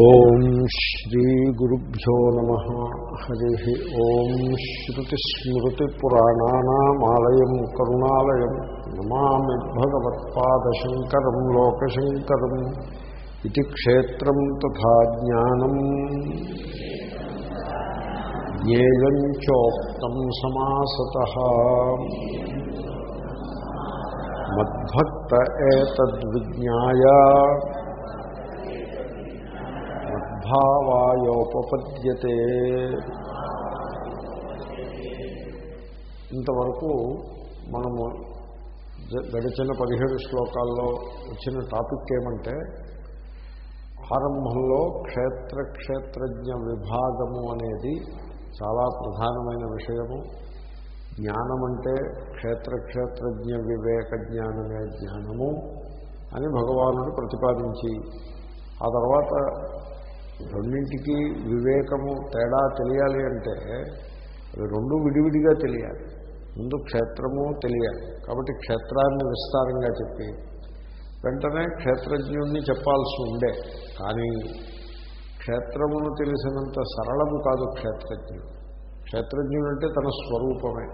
ఓం శ్రీ గురుభ్యో నమ. హరి ఓం శ్రుతిస్మృతిపురాణానామాలయం కరుణాలయం. నమామి భగవత్పాదశంకరం లోకశంకరం ఇది క్షేత్రం తథా జ్ఞానం. జ్ఞేయం చోక్తం సమాసత. మద్భక్త ఏతద్విజ్ఞాయా. మద్భావాయోపపద్యతే ఇంతవరకు మనము గడిచిన పదిహేడు శ్లోకాల్లో వచ్చిన టాపిక్ ఏమంటే ఆరంభంలో క్షేత్ర క్షేత్రజ్ఞ విభాగము అనేది చాలా ప్రధానమైన విషయము. జ్ఞానం అంటే క్షేత్ర క్షేత్రజ్ఞ వివేక జ్ఞానమే జ్ఞానము అని భగవానుడు ప్రతిపాదించి ఆ తర్వాత రెండింటికి వివేకము తేడా తెలియాలి అంటే అవి రెండు విడివిడిగా తెలియాలి. ముందు క్షేత్రము తెలియాలి. కాబట్టి క్షేత్రాన్ని విస్తారంగా చెప్పి వెంటనే క్షేత్రజ్ఞుణ్ణి చెప్పాల్సి ఉండే. కానీ క్షేత్రమును తెలిసినంత సరళము కాదు క్షేత్రజ్ఞుడు. క్షేత్రజ్ఞుడు అంటే తన స్వరూపమే.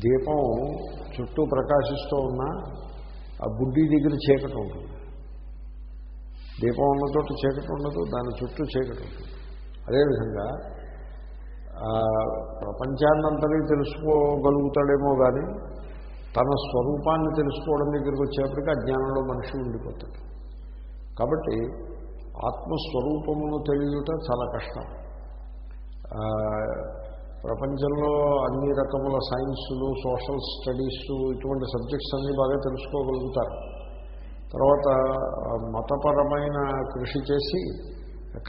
దీపం చుట్టూ ప్రకాశిస్తూ ఉన్నా ఆ బుడ్డి దగ్గర చీకటి ఉంటుంది. దీపం ఉన్న చోట చీకటి ఉండదు దాని చుట్టూ చీకటి ఉంటుంది. అదేవిధంగా ఆ, ప్రపంచాన్నంతని తెలుసుకోగలుగుతాడేమో కానీ తన స్వరూపాన్ని తెలుసుకోవడం దగ్గరికి వచ్చేప్పటికీ అజ్ఞానంలో మనిషి ఉండిపోతాడు. కాబట్టి ఆత్మస్వరూపమును తెలియట చాలా కష్టం. ప్రపంచంలో అన్ని రకముల సైన్సులు సోషల్ స్టడీస్ ఇటువంటి సబ్జెక్ట్స్ అన్నీ బాగా తెలుసుకోగలుగుతారు. తర్వాత మతపరమైన కృషి చేసి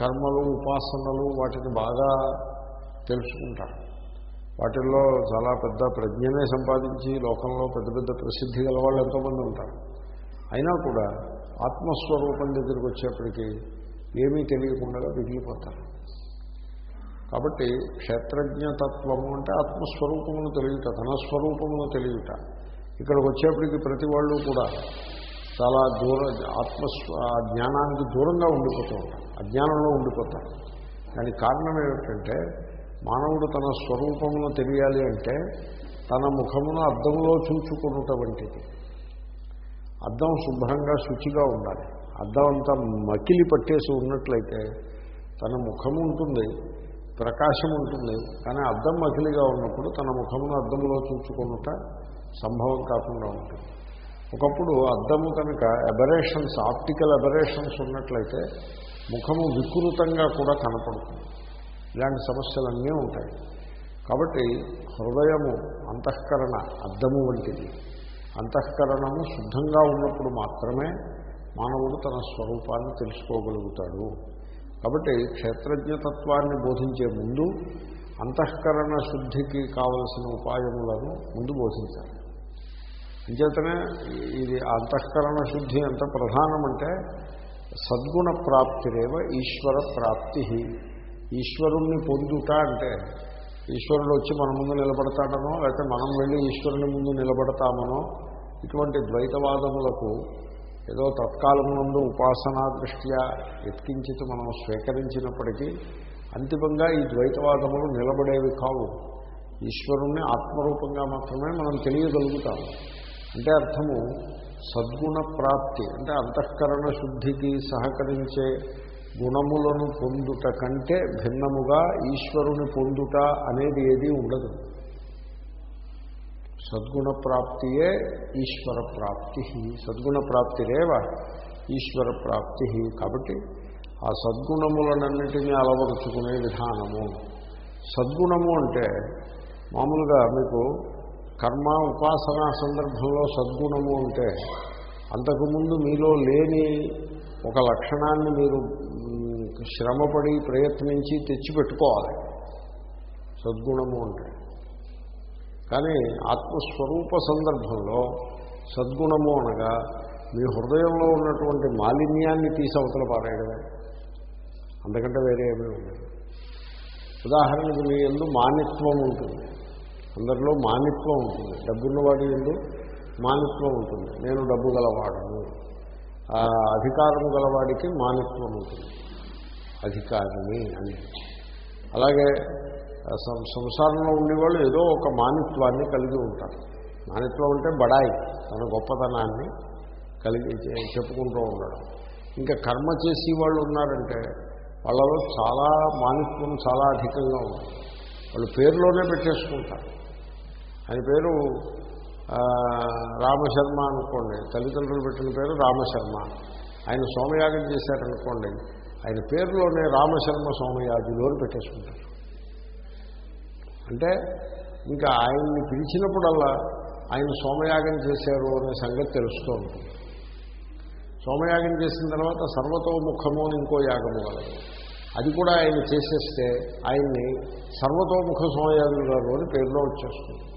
కర్మలు ఉపాసనలు వాటిని బాగా తెలుసుకుంటారు. వాటిల్లో చాలా పెద్ద ప్రజ్ఞనే సంపాదించి లోకంలో పెద్ద పెద్ద ప్రసిద్ధి గల వాళ్ళు ఎంతోమంది ఉంటారు. అయినా కూడా ఆత్మస్వరూపం దగ్గరికి వచ్చేప్పటికీ ఏమీ తెలియకుండా మిగిలిపోతారు. కాబట్టి క్షేత్రజ్ఞతత్వము అంటే ఆత్మస్వరూపమును తెలియట తన స్వరూపమును తెలియట. ఇక్కడికి వచ్చేప్పటికి ప్రతి వాళ్ళు కూడా చాలా దూర ఆత్మస్వ జ్ఞానానికి దూరంగా ఉండిపోతూ ఉంటారు అజ్ఞానంలో ఉండిపోతారు దానికి కారణం ఏమిటంటే మానవుడు తన స్వరూపమును తెలియాలి అంటే తన ముఖమును అద్దంలో చూచుకున్నట వంటిది. అద్దం శుభ్రంగా శుచిగా ఉండాలి. అద్దం అంతా మకిలి పట్టేసి ఉన్నట్లయితే తన ముఖము ఉంటుంది ప్రకాశం ఉంటుంది. కానీ అద్దం మకిలిగా ఉన్నప్పుడు తన ముఖమును అద్దంలో చూచుకున్నట సంభవం కాకుండా ఉంటుంది. ఒకప్పుడు అద్దము కనుక ఎబరేషన్స్ ఆప్టికల్ ఎబరేషన్స్ ఉన్నట్లయితే ముఖము వికృతంగా కూడా కనపడుతుంది. ఇలాంటి సమస్యలన్నీ ఉంటాయి. కాబట్టి హృదయము అంతఃకరణ అద్దము వంటిది. అంతఃకరణము శుద్ధంగా ఉన్నప్పుడు మాత్రమే మానవుడు తన స్వరూపాన్ని తెలుసుకోగలుగుతాడు. కాబట్టి క్షేత్రజ్ఞతత్వాన్ని బోధించే ముందు అంతఃకరణ శుద్ధికి కావలసిన ఉపాయములను ముందు బోధించాలి. అంచేతనే ఇది అంతఃకరణ శుద్ధి ఎంత ప్రధానమంటే సద్గుణ ప్రాప్తిరేవ ఈశ్వర ప్రాప్తి ఈశ్వరుణ్ణి పొందుట అంటే ఈశ్వరుడు వచ్చి మన ముందు నిలబడతాడనో లేకపోతే మనం వెళ్ళి ఈశ్వరుని ముందు నిలబడతామనో ఇటువంటి ద్వైతవాదములకు ఏదో తత్కాలమునందు ఉపాసనా దృష్ట్యా ఎత్కించి మనం స్వీకరించినప్పటికీ అంతిమంగా ఈ ద్వైతవాదములు నిలబడేవి కావు. ఈశ్వరుణ్ణి ఆత్మరూపంగా మాత్రమే మనం తెలియగలుగుతాము. అంటే అర్థము సద్గుణ ప్రాప్తి అంటే అంతఃకరణ శుద్ధికి సహకరించే గుణములను పొందుట కంటే భిన్నముగా ఈశ్వరుని పొందుట అనేది ఏదీ ఉండదు. సద్గుణ ప్రాప్తియే ఈశ్వర ప్రాప్తి సద్గుణ ప్రాప్తిరేవ ఈశ్వర ప్రాప్తి. కాబట్టి ఆ సద్గుణములనన్నిటినీ అలవరుచుకునే విధానము. సద్గుణము అంటే మామూలుగా మీకు కర్మ ఉపాసన సందర్భంలో సద్గుణము అంటే అంతకుముందు మీలో లేని ఒక లక్షణాన్ని మీరు శ్రమపడి ప్రయత్నించి తెచ్చిపెట్టుకోవాలి. సద్గుణము అంటే. కానీ ఆత్మస్వరూప సందర్భంలో సద్గుణము అనగా మీ హృదయంలో ఉన్నటువంటి మాలిన్యాన్ని తీసి అవతల పారేయడమే. అంతకంటే వేరే ఏమీ ఉండదు. ఉదాహరణకు మీ ఎందు మానిత్వం ఉంటుంది. అందరిలో మానిత్వం ఉంటుంది. డబ్బున్నవాడి ఎందు మానిత్వం ఉంటుంది. నేను డబ్బు గలవాడను. అధికారం గలవాడికి మానిత్వం ఉంటుంది. అధికారిని అని. అలాగే సం- సంసారంలో ఉండేవాళ్ళు ఏదో ఒక మానిత్వాన్ని కలిగి ఉంటారు. మానిత్వం అంటే బడాయి. తన గొప్పతనాన్ని కలిగి చెప్పుకుంటూ ఉండడం ఇంకా కర్మ చేసి వాళ్ళు ఉన్నారంటే వాళ్ళలో చాలా మానిత్వం చాలా అధికంగా ఉంటుంది. వాళ్ళు పేరులోనే పెట్టేసుకుంటారు. ఆయన పేరు రామశర్మ అనుకోండి. తల్లిదండ్రులు పెట్టిన పేరు రామశర్మ. ఆయన సోమయాగం చేశారనుకోండి. ఆయన పేరులోనే రామశర్మ సోమయాజులు అని పెట్టేసుకుంటారు. అంటే ఇంకా ఆయన్ని పిలిచినప్పుడల్లా ఆయన సోమయాగం చేశారు అనే సంగతి తెలుస్తూ ఉంటుంది సోమయాగం చేసిన తర్వాత సర్వతోముఖము అని ఇంకో యాగము కలదు. అది కూడా ఆయన చేసేస్తే ఆయన్ని సర్వతోముఖ సోమయాజులు గారు అని పేరులో వచ్చేస్తుంది.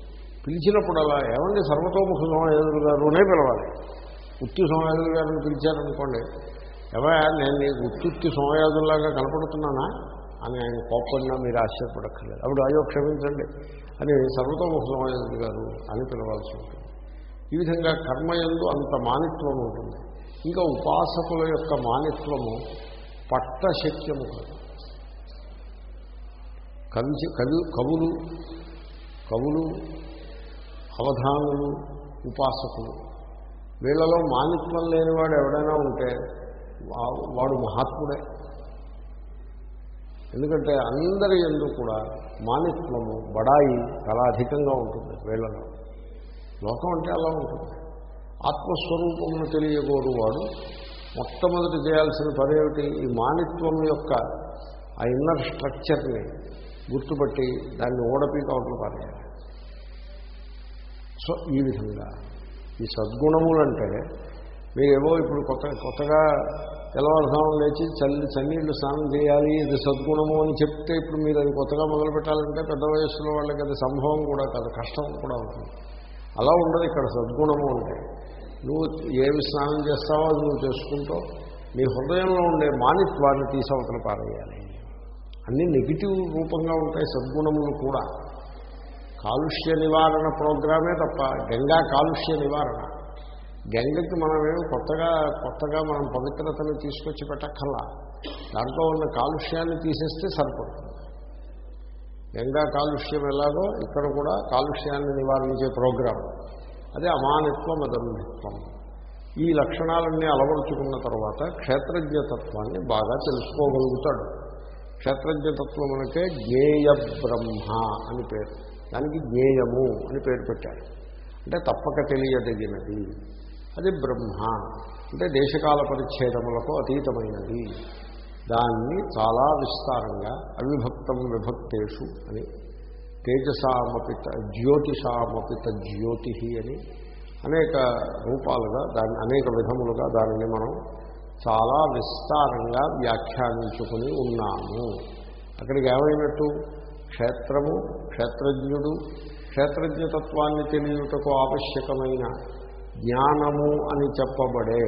పిలిచినప్పుడల్లా ఏమండి సర్వతోముఖ సోమయాజులు గారు అనే పిలవాలి. ఉత్తి సోమయాజులు గారిని పిలిచారనుకోండి ఎవరా నేను నీకు ఉత్తుత్తి సోమయాజుల్లాగా కనపడుతున్నానా? అని ఆయన కోపడినా మీరు ఆశ్చర్యపడక్కర్లేదు. అప్పుడు అయ్యో క్షమించండి. అని సర్వతోముఖ సోమయాజులు గారు అని పిలవాల్సి ఉంటుంది. ఈ విధంగా కర్మయందు అంత మానిత్వం ఉంటుంది. ఇంకా ఉపాసకుల యొక్క మానిత్వము పట్టశక్యము కాదు. కవి కవి కవులు కవులు అవధానులు ఉపాసకులు. వీళ్ళలో మానిత్వం లేనివాడు ఎవడైనా ఉంటే వా- వాడు మహాత్ముడే. ఎందుకంటే అందరి ఎందు కూడా మానిత్వము బడాయి చాలా అధికంగా ఉంటుంది వీళ్ళలో. లోకం అంటే అలా ఉంటుంది. ఆత్మస్వరూపమును తెలియగోరు వాడు. మొట్టమొదటి చేయాల్సిన పని ఈ మానిత్వం యొక్క ఆ ఇన్నర్ స్ట్రక్చర్ని గుర్తుపట్టి దాన్ని ఓడపీకవట్లు పారేయాలి. సో ఈ విధంగా. ఈ సద్గుణములంటే మీరేమో ఇప్పుడు కొత్త కొత్తగా తెల్లవారుసానం లేచి చల్లి చన్నీళ్ళు స్నానం చేయాలి ఇది సద్గుణము అని చెప్తే ఇప్పుడు మీరు అది కొత్తగా మొదలు పెట్టాలంటే పెద్ద వయసులో వాళ్ళకి అది సంభవం కూడా కాదు కష్టం కూడా ఉంటుంది. అలా ఉండదు ఇక్కడ సద్గుణము అంటే. నువ్వు ఏమి స్నానం చేస్తావో అది నువ్వు చేసుకుంటూ నీ హృదయంలో ఉండే మానిత్వాన్ని తీసవతల పారేయాలి. అన్నీ నెగిటివ్ రూపంగా ఉంటాయి సద్గుణములు కూడా. కాలుష్య నివారణ ప్రోగ్రామే తప్ప గంగా కాలుష్య నివారణ. గంగకి మనమేమి కొత్తగా కొత్తగా మనం పవిత్రతను తీసుకొచ్చి పెట్టక్కల్లా దాంట్లో ఉన్న కాలుష్యాన్ని తీసేస్తే సరిపడుతుంది. గంగా కాలుష్యం ఎలాగో ఇక్కడ కూడా కాలుష్యాన్ని నివారించే ప్రోగ్రాం. అదే అమానిత్వం అదంభిత్వం ఈ లక్షణాలన్నీ అలవరుచుకున్న తర్వాత క్షేత్రజ్ఞతత్వాన్ని బాగా తెలుసుకోగలుగుతాడు. క్షేత్రజ్ఞతత్వం అనకే జ్ఞేయ బ్రహ్మ అని పేరు. దానికి జ్ఞేయము అని పేరు పెట్టారు. అంటే తప్పక తెలియదగినది. అది బ్రహ్మ. అంటే దేశకాల పరిచ్ఛేదములకు అతీతమైనది. దాన్ని చాలా విస్తారంగా అవిభక్తం విభక్తేషు అని తేజసామపిత జ్యోతిషామపిత జ్యోతి అని అనేక రూపాలుగా దాన్ని అనేక విధములుగా దానిని మనం చాలా విస్తారంగా వ్యాఖ్యానించుకుని ఉన్నాము. అక్కడికి ఏమైనట్టు? క్షేత్రము క్షేత్రజ్ఞుడు క్షేత్రజ్ఞతత్వాన్ని తెలియటకు ఆవశ్యకమైన జ్ఞానము అని చెప్పబడే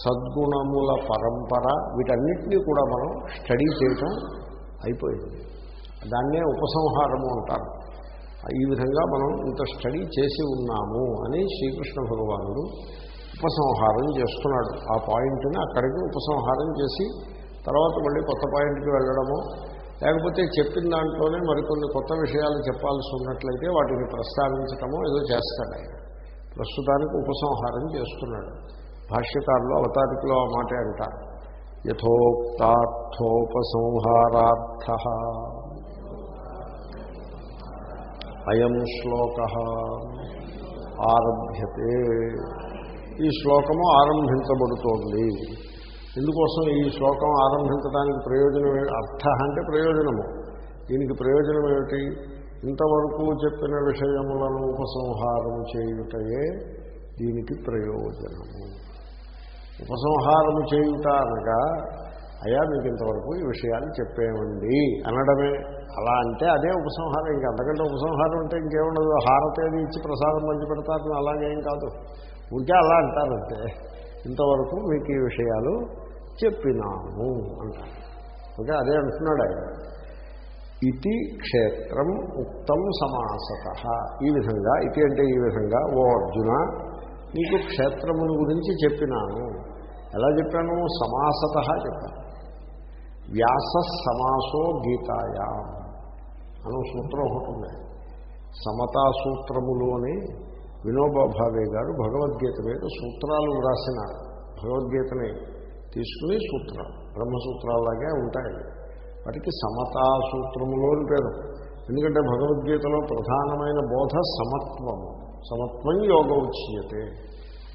సద్గుణముల పరంపర వీటన్నిటినీ కూడా మనం స్టడీ చేయటం అయిపోయింది. దాన్నే ఉపసంహారము అంటారు. ఈ విధంగా మనం ఇంత స్టడీ చేసి ఉన్నాము అని శ్రీకృష్ణ భగవానుడు ఉపసంహారం చేస్తున్నాడు. ఆ పాయింట్ని అక్కడికి ఉపసంహారం చేసి తర్వాత మళ్ళీ కొత్త పాయింట్కి వెళ్ళడము లేకపోతే చెప్పిన దాంట్లోనే మరికొన్ని కొత్త విషయాలు చెప్పాల్సి ఉన్నట్లయితే వాటిని ప్రస్తావించటమో ఏదో చేస్తాడు ఆయన. ప్రస్తుతానికి ఉపసంహారం చేస్తున్నాడు. భాష్యకారులు అవతారికలో ఆ మాట అంటారు యథోక్తార్థోపసంహారార్థ. అయం శ్లోక. ఆరభ్యతే. ఈ శ్లోకము ఆరంభించబడుతోంది. ఎందుకోసం ఈ శ్లోకం ఆరంభించడానికి ప్రయోజనం అర్థ అంటే ప్రయోజనము. దీనికి ప్రయోజనం ఏమిటి? ఇంతవరకు చెప్పిన విషయములను ఉపసంహారం చేయుటయే దీనికి ప్రయోజనము. ఉపసంహారము చేయుట అనగా అయ్యా మీకు ఇంతవరకు ఈ విషయాన్ని చెప్పేమండి అనడమే. అలా అంటే అదే ఉపసంహారం. ఇంకా అంతకంటే ఉపసంహారం అంటే ఇంకేముండదు. హారతేది ఇచ్చి ప్రసాదం మంచి పెడతారు. అలాగేం కాదు. ఉంటే అలా అంటారంటే ఇంతవరకు మీకు ఈ విషయాలు చెప్పినాము అంటారు ఓకే అదే అంటున్నాడు ఆయన. ఇది క్షేత్రం ఉక్తం సమాసత. ఈ విధంగా ఇది అంటే ఈ విధంగా ఓ అర్జున నీకు క్షేత్రముల గురించి చెప్పినాను. ఎలా చెప్పాను? సమాసత చెప్పాను. వ్యాస సమాసో గీతాయా అను సూత్రం ఒకటి ఉంది. సమతా సూత్రములోని వినోబా భావే గారు భగవద్గీత మీద సూత్రాలు వ్రాసిన భగవద్గీతని తీసుకుని సూత్రాలు. బ్రహ్మసూత్రాలాగే ఉంటాయి. వాటికి సమతా సూత్రములు అని పేరు. ఎందుకంటే భగవద్గీతలో ప్రధానమైన బోధ సమత్వము. సమత్వం యోగ ఉచ్యతే.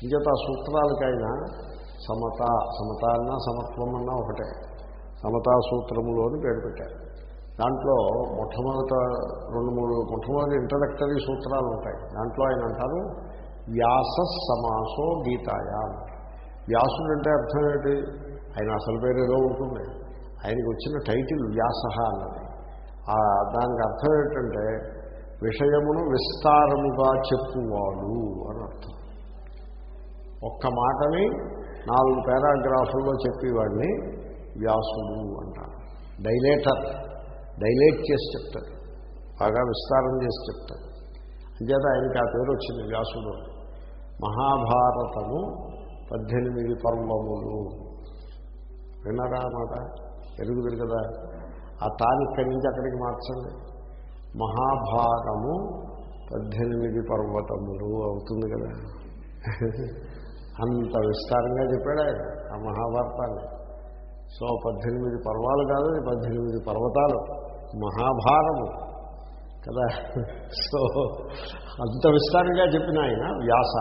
ఇంకేత ఆ సూత్రాలకైనా సమత సమత అన్నా సమత్వం అన్నా ఒకటే. సమతా సూత్రములు అని పేరు పెట్టారు. దాంట్లో మొట్టమొదట రెండు మూడు మొట్టమొదటి ఇంట్రడక్టరీ సూత్రాలు ఉంటాయి. దాంట్లో ఆయన అంటారు వ్యాస సమాసో గీతాయా. వ్యాసుడు అంటే అర్థం ఏంటి? ఆయన అసలు పేరు ఏదో ఉంటుంది. ఆయనకి వచ్చిన టైటిల్ వ్యాస అన్నది. దానికి అర్థం ఏంటంటే విషయమును విస్తారముగా చెప్పువాడు అని అర్థం. ఒక్క మాటని నాలుగు పారాగ్రాఫుల్లో చెప్పేవాడిని వ్యాసుడు అంటారు. డైలేటర్ డైలేట్ చేసి చెప్తాడు బాగా విస్తారం చేసి చెప్తాడు అంచేత ఆయనకి ఆ పేరు వచ్చింది వ్యాసుడు. మహాభారతము పద్దెనిమిది పర్వములు. విన్నారా మాట? ఎరుగుదురు కదా. ఆ తాను ఇక్కడి నుంచి అక్కడికి మార్చండి. మహాభారము పద్దెనిమిది పర్వతములు అవుతుంది కదా. అంత విస్తారంగా చెప్పాడు ఆయన ఆ మహాభారతాన్ని. సో పద్దెనిమిది పర్వాలు కాదు పద్దెనిమిది పర్వతాలు మహాభారము కదా. సో అంత విస్తారంగా చెప్పిన ఆయన వ్యాస.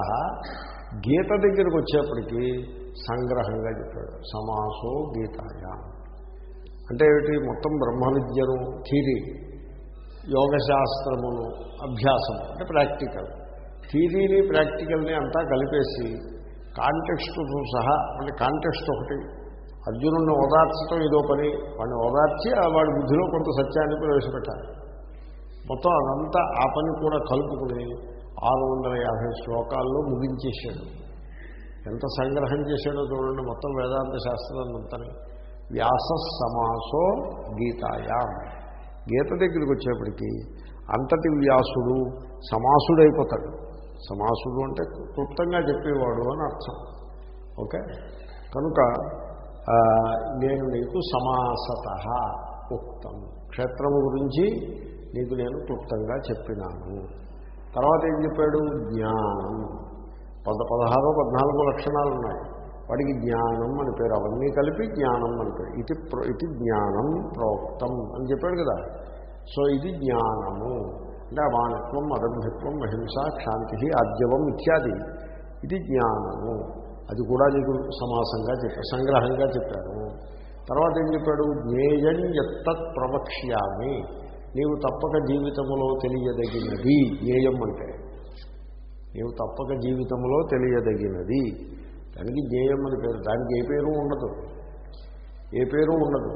గీత దగ్గరికి వచ్చేప్పటికీ సంగ్రహంగా చెప్పాడు సమాసో గీతాయ. అంటే ఏమిటి? మొత్తం బ్రహ్మ విద్యను థీరీ యోగశాస్త్రమును అభ్యాసం అంటే ప్రాక్టికల్. థీరీని ప్రాక్టికల్ని అంతా కలిపేసి కాంటెక్స్ట్తో సహా అంటే కాంటెక్స్ట్ ఒకటి. అర్జునుడిని ఓదార్చడం ఇదో పని. వాడిని ఓదార్చి వాడి బుద్ధిలో కొంత సత్యాన్ని ప్రవేశపెట్టాలి. మొత్తం అదంతా ఆ పని కూడా కలుపుకుని ఆరు వందల యాభై శ్లోకాల్లో ముగించేశాడు. ఎంత సంగ్రహం చేశాడో చూడండి మొత్తం వేదాంత శాస్త్రం అంతని. వ్యాస సమాసో గీతాయా. గీత దగ్గరికి వచ్చేప్పటికీ అంతటి వ్యాసుడు సమాసుడైపోతాడు. సమాసుడు అంటే క్లుప్తంగా చెప్పేవాడు అని అర్థం. ఓకే? కనుక నేను నీకు సమాసత ఉక్తం. క్షేత్రము గురించి నీకు నేను క్లుప్తంగా చెప్పినాను. తర్వాత ఏం చెప్పాడు? జ్ఞానం. పద పదహారు పద్నాలుగు లక్షణాలు ఉన్నాయి వాడికి జ్ఞానం అని పేరు. అవన్నీ కలిపి జ్ఞానం అని పేరు. ఇది ప్ర- ఇది జ్ఞానం ప్రోక్తం అని చెప్పాడు కదా. సో ఇది జ్ఞానము. అంటే అమానత్వం అదభ్యత్వం అహింస క్షాంతి ఆద్యవం ఇత్యాది. ఇది జ్ఞానము. అది కూడా నీకు సమాసంగా చెప్పారు సంగ్రహంగా చెప్పాను. తర్వాత ఏం చెప్పాడు? జ్ఞేయం ఎత్త ప్రవక్ష్యామి. నీవు తప్పక జీవితములో తెలియదగినది జ్ఞేయం అంటే. నీవు తప్పక జీవితంలో తెలియదగినది. దానికి జ్ఞేయం అని పేరు దానికి ఏ పేరు ఉండదు. ఏ పేరు ఉండదు.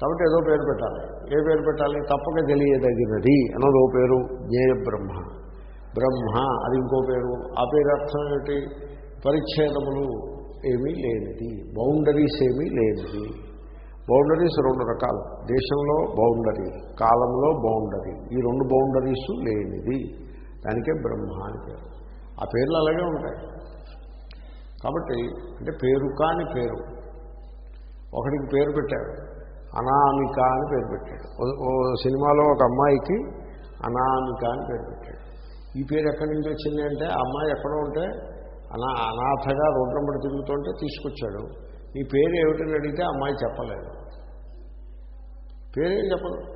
కాబట్టి ఏదో పేరు పెట్టాలి. ఏ పేరు పెట్టాలి? తప్పక తెలియదగినది అన్నది ఓ పేరు జ్ఞేయ బ్రహ్మ. బ్రహ్మ అది ఇంకో పేరు. ఆ పేరు అర్థం ఏమిటి? పరిచ్ఛేదములు ఏమీ లేనిది. బౌండరీస్ ఏమీ లేనిది. బౌండరీస్ రెండు రకాలు. దేశంలో బౌండరీ కాలంలో బౌండరీ. ఈ రెండు బౌండరీస్ లేనిది. దానికే బ్రహ్మ అని పేరు. ఆ పేర్లు అలాగే ఉంటాయి. కాబట్టి అంటే పేరు కాని పేరు. ఒకడికి పేరు పెట్టాడు అనామిక అని పేరు పెట్టాడు ఓ- సినిమాలో ఒక అమ్మాయికి అనామిక అని పేరు పెట్టాడు ఈ పేరు ఎక్కడి నుంచి వచ్చింది అంటే ఆ అమ్మాయి ఎక్కడో ఉంటే అనా అనాథగా రోడ్లంబడి తిరుగుతుంటే తీసుకొచ్చాడు. ఈ పేరు ఏమిటని అడిగితే అమ్మాయి చెప్పలేదు. పేరేం చెప్పదు?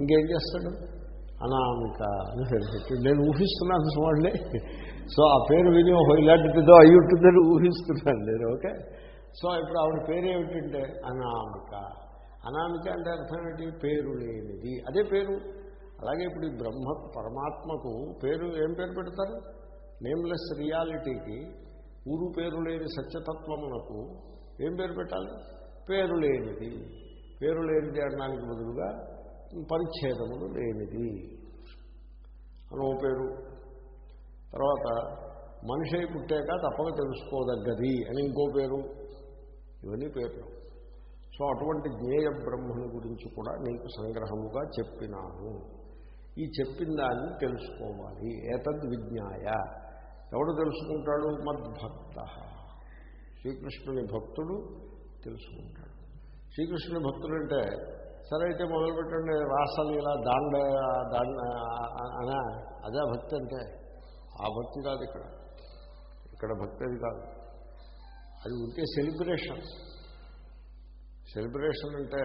ఇంకేం చేస్తాడు? అనామిక అని సరిపెట్టి నేను ఊహిస్తున్నాను చూడండి సో ఆ పేరు విని ఓహో ఇలాంటిదో అయి ఉంటుందని ఊహిస్తున్నాను నేను ఓకే? సో ఇప్పుడు ఆవిడ పేరు ఏమిటంటే అనామిక. అనామిక అంటే అర్థం ఏంటి? పేరు లేనిది. అదే పేరు. అలాగే ఇప్పుడు ఈ బ్రహ్మ పరమాత్మకు పేరు ఏం పేరు పెడతారు? నేమ్లెస్ రియాలిటీకి ఊరు పేరు లేని సత్యతత్వమునకు ఏం పేరు పెట్టాలి? పేరు లేనిది. పేరు లేనిది అనడానికి బదులుగా పరిచ్ఛేదములు లేనిది. అని ఓ పేరు. తర్వాత మనిషి పుట్టాక తప్పక తెలుసుకోదగ్గది అని ఇంకో పేరు. ఇవన్నీ పేర్లు. సో అటువంటి జ్ఞేయ బ్రహ్మను గురించి కూడా నీకు సంగ్రహముగా చెప్పినాను. ఈ చెప్పిన దాన్ని తెలుసుకోవాలి. ఏతద్ విజ్ఞాయ ఎవడు తెలుసుకుంటాడు? మద్భక్త. శ్రీకృష్ణుని భక్తుడు తెలుసుకుంటాడు. శ్రీకృష్ణుని భక్తుడు అంటే సరే అయితే మొదలుపెట్టండి రాసలీల దాండ దాండ అనా అదే భక్తి అంటే ఆ భక్తి కాదు ఇక్కడ. ఇక్కడ భక్తి అది కాదు. అది ఉంటే సెలబ్రేషన్. సెలబ్రేషన్ అంటే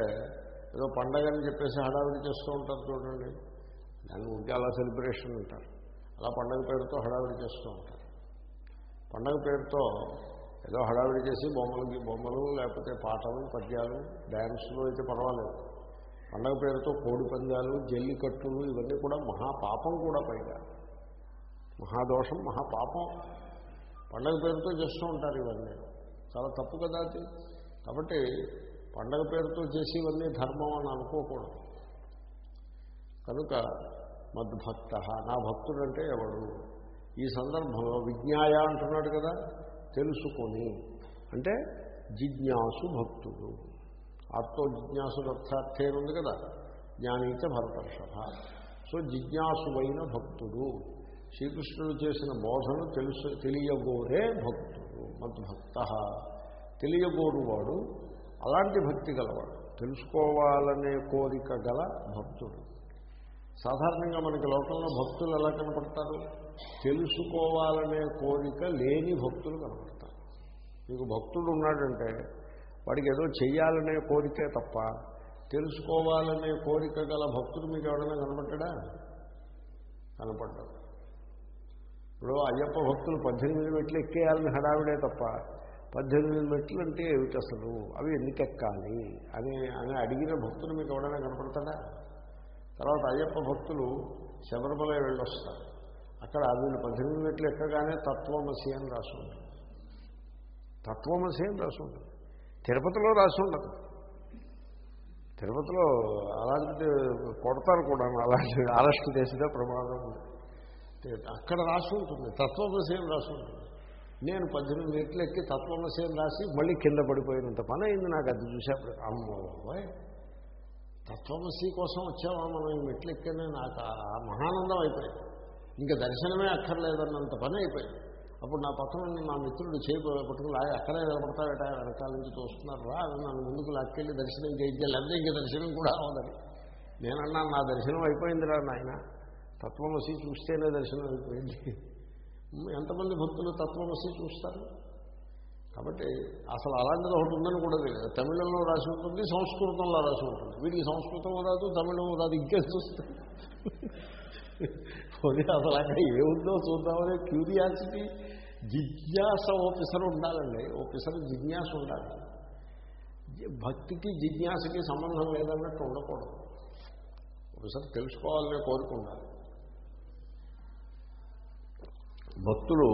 ఏదో పండగ అని చెప్పేసి హడావిడి చేస్తూ ఉంటారు చూడండి. దాన్ని ఉంటే అలా సెలబ్రేషన్ అంటారు. అలా పండగ పేరుతో హడావిడి చేస్తూ ఉంటారు. పండగ పేరుతో ఏదో హడావిడి చేసి బొమ్మలకి బొమ్మలు లేకపోతే పాటలు పద్యాలు డ్యాన్సులు అయితే పర్వాలేదు. పండగ పేరుతో కోడి పందాలు జల్లికట్టులు ఇవన్నీ కూడా మహాపాపం కూడా పైగా. మహాదోషం మహాపాపం. పండగ పేరుతో చేస్తూ ఉంటారు ఇవన్నీ. చాలా తప్పు కదా అది. కాబట్టి పండగ పేరుతో చేసి ఇవన్నీ ధర్మం అని అనుకోకూడదు. కనుక మద్భక్త నా భక్తుడంటే ఎవడు? ఈ సందర్భంలో విజ్ఞాయ అంటున్నాడు కదా తెలుసుకొని. అంటే జిజ్ఞాసు భక్తుడు. ఆత్తో జిజ్ఞాసు ఉంది కదా జ్ఞానీచ భరతర్షభ. సో జిజ్ఞాసువైన భక్తుడు. శ్రీకృష్ణుడు చేసిన బోధను తెలుసు తెలియగోరే భక్తుడు. మద్భక్త. తెలియగోరువాడు అలాంటి భక్తి గలవాడు. తెలుసుకోవాలనే కోరిక గల భక్తుడు. సాధారణంగా మనకి లోకంలో భక్తులు ఎలా కనపడతారు? తెలుసుకోవాలనే కోరిక లేని భక్తులు కనపడతారు. మీకు భక్తుడు ఉన్నాడంటే వాడికి ఏదో చెయ్యాలనే కోరికే తప్ప తెలుసుకోవాలనే కోరిక గల భక్తుడు మీకు ఎవడైనా కనపడ్డా కనపడ్డాడు. ఇప్పుడు అయ్యప్ప భక్తులు పద్దెనిమిది మెట్లు ఎక్కేయాలని హడావిడే తప్ప పద్దెనిమిది మెట్లు అంటే ఏమిటి అసలు? అవి ఎందుకు ఎక్కాలి? అని అని అడిగిన భక్తులు మీకు ఎవడైనా కనపడతాడా? తర్వాత అయ్యప్ప భక్తులు శబరిమల వెళ్ళొస్తారు. అక్కడ వీళ్ళు పద్దెనిమిది మెట్లు ఎక్కగానే తత్వమసి అని రాసి ఉంటుంది. తత్వమసి అని రాసి ఉంటుంది. తిరుపతిలో రాసి ఉండదు. తిరుపతిలో అలాంటి కొడతారు కూడా అలాంటి అరెస్ట్ చేసినా ప్రమాదం ఉంది. అక్కడ రాసి ఉంటుంది తత్వమసి అని రాసి ఉంటుంది. నేను పద్దెనిమిది మెట్లు ఎక్కి తత్వమసి అని రాసి మళ్ళీ కింద పడిపోయినంత పని అయింది నాకు అది చూసేప్పుడు అమ్మో తత్వమసి కోసం వచ్చావా మనం ఈ మెట్లు ఎక్కనే నాకు ఆ మహానందం అయిపోయింది. ఇంకా దర్శనమే అక్కర్లేదన్నంత పని అయిపోయింది. అప్పుడు నా పక్కన మా నా మిత్రుడు చేయి పట్టుకుని లాగి అక్కడే నిలబడతాడట వెనకాల నుంచి చూస్తున్నారు రా అని నన్ను ముందుకు లాక్కెళ్ళి దర్శనం చేయించాలి లేదా ఇంకా దర్శనం కూడా అవ్వదని. నేనన్నా నా దర్శనం అయిపోయిందిరా నాయన. తత్వమసి చూస్తేనే దర్శనం అయిపోయింది. ఎంతమంది భక్తులు తత్వమసి చూస్తారు? కాబట్టి అసలు అలాంటిది ఒకటి ఉందని కూడా తెలియదు. తమిళంలో రాసి ఉంటుంది సంస్కృతంలో రాసి ఉంటుంది. వీడికి సంస్కృతం రాదు తమిళం రాదు ఇంకేం చూస్తుంది పోనీ అసలు అక్కడ ఏముందో చూద్దామనే క్యూరియాసిటీ జిజ్ఞాస ఓపిసర్ ఉండాలండి. ఓపిసర్ జిజ్ఞాస ఉండాలి. భక్తికి జిజ్ఞాసకి సంబంధం లేదన్నట్టు ఉండకూడదు. ఒకసారి తెలుసుకోవాలనే కోరుకుంటారు భక్తులు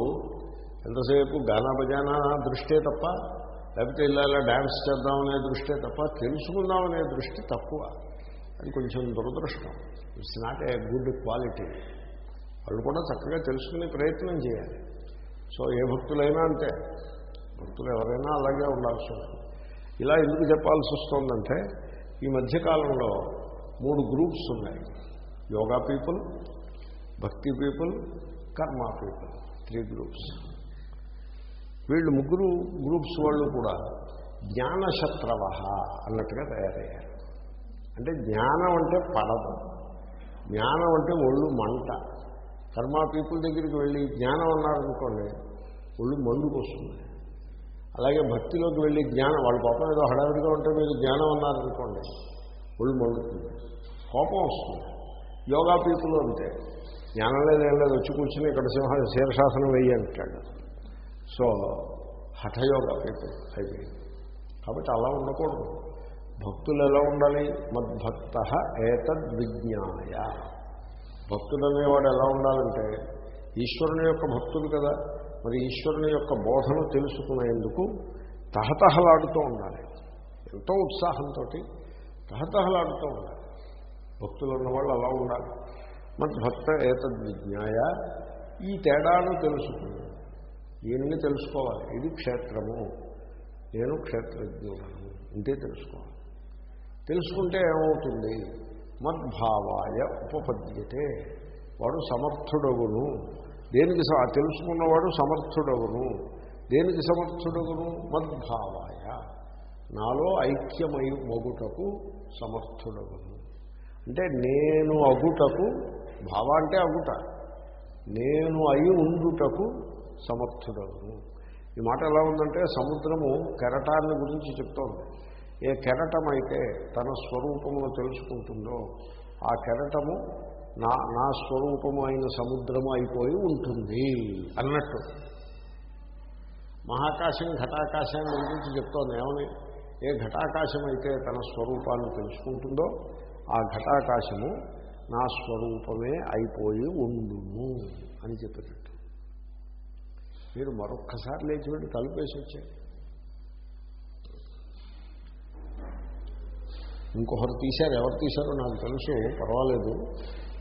ఎంతసేపు గానా దృష్టే తప్ప లేకపోతే ఇలా ఇలా డ్యాన్స్ చేద్దామనే దృష్టే తప్ప తెలుసుకుందామనే దృష్టి తక్కువ. అది కొంచెం దురదృష్టం. It's not a good quality వాళ్ళు కూడా చక్కగా తెలుసుకునే ప్రయత్నం చేయాలి. సో ఏ భక్తులైనా అంతే. భక్తులు ఎవరైనా అలాగే ఉండాల్సి ఉంటుంది. ఇలా ఎందుకు చెప్పాల్సి వస్తుందంటే ఈ మధ్యకాలంలో మూడు గ్రూప్స్ ఉన్నాయి. Yoga people bhakti people karma people. Three groups. వీళ్ళు ముగ్గురు గ్రూప్స్ వాళ్ళు కూడా జ్ఞానశత్రవ అన్నట్టుగా తయారయ్యారు. అంటే జ్ఞానం అంటే పడదు. జ్ఞానం అంటే ఒళ్ళు మంట. కర్మ పీపుల్ దగ్గరికి వెళ్ళి జ్ఞానం అన్నారనుకోండి ఒళ్ళు మందుకు వస్తుంది. అలాగే భక్తిలోకి వెళ్ళి జ్ఞానం వాళ్ళ పాపం ఏదో హడావిడిగా ఉంటే మీరు జ్ఞానం అన్నారనుకోండి ఒళ్ళు మండుతుంది. కోపం వస్తుంది. యోగా పీపుల్ అంతే జ్ఞానం లేదు ఏం లేదు వచ్చి కూర్చుని ఇక్కడ సింహ శీర్షాసనం వెయ్యి అంటాడు. సో హఠయోగా పీపుల్ అయిపోయింది కాబట్టి అలా ఉండకూడదు. భక్తులు ఎలా ఉండాలి? మద్భక్త ఏతద్విజ్ఞాయ భక్తుడు అనేవాడు ఎలా ఉండాలంటే ఈశ్వరుని యొక్క భక్తుడు కదా. మరి ఈశ్వరుని యొక్క బోధను తెలుసుకునేందుకు తహతహలాడుతూ ఉండాలి. ఎంతో ఉత్సాహంతో తహతహలాడుతూ ఉండాలి. భక్తులు ఉన్నవాళ్ళు అలా ఉండాలి. మద్భక్త ఏతద్విజ్ఞాయ ఈ తేడాను తెలుసుకుంది దీనిని తెలుసుకోవాలి? ఇది క్షేత్రము. నేను క్షేత్రజ్ఞులను ఇంతే తెలుసుకోవాలి. తెలుసుకుంటే ఏమవుతుంది? మద్భావాయ ఉపపద్యతే. వాడు సమర్థుడవును దేనికి స- తెలుసుకున్నవాడు సమర్థుడవును దేనికి సమర్థుడగును? మద్భావాయ. నాలో ఐక్యమై మొగుటకు సమర్థుడవును అంటే నేను అగుటకు భావ అంటే అగుట. నేను అయి ఉండుటకు సమర్థుడవును ఈ మాట ఎలా ఉందంటే సముద్రము కెరటాన్ని గురించి చెప్తోంది. ఏ కెరటం అయితే తన స్వరూపమును తెలుసుకుంటుందో ఆ కెరటము నా నా స్వరూపము అయిన సముద్రము అయిపోయి ఉంటుంది అన్నట్టు. మహాకాశం ఘటాకాశాన్ని గురించి చెప్తోంది. ఏమని? ఏ ఘటాకాశం అయితే తన స్వరూపాన్ని తెలుసుకుంటుందో ఆ ఘటాకాశము నా స్వరూపమే అయిపోయి ఉండును అని చెప్పేటట్టు. మీరు మరొక్కసారి లేచి వెళ్ళి తలుపేసి వచ్చాయి ఇంకొకరు తీశారు ఎవరు తీశారో నాకు తెలుసు పర్వాలేదు.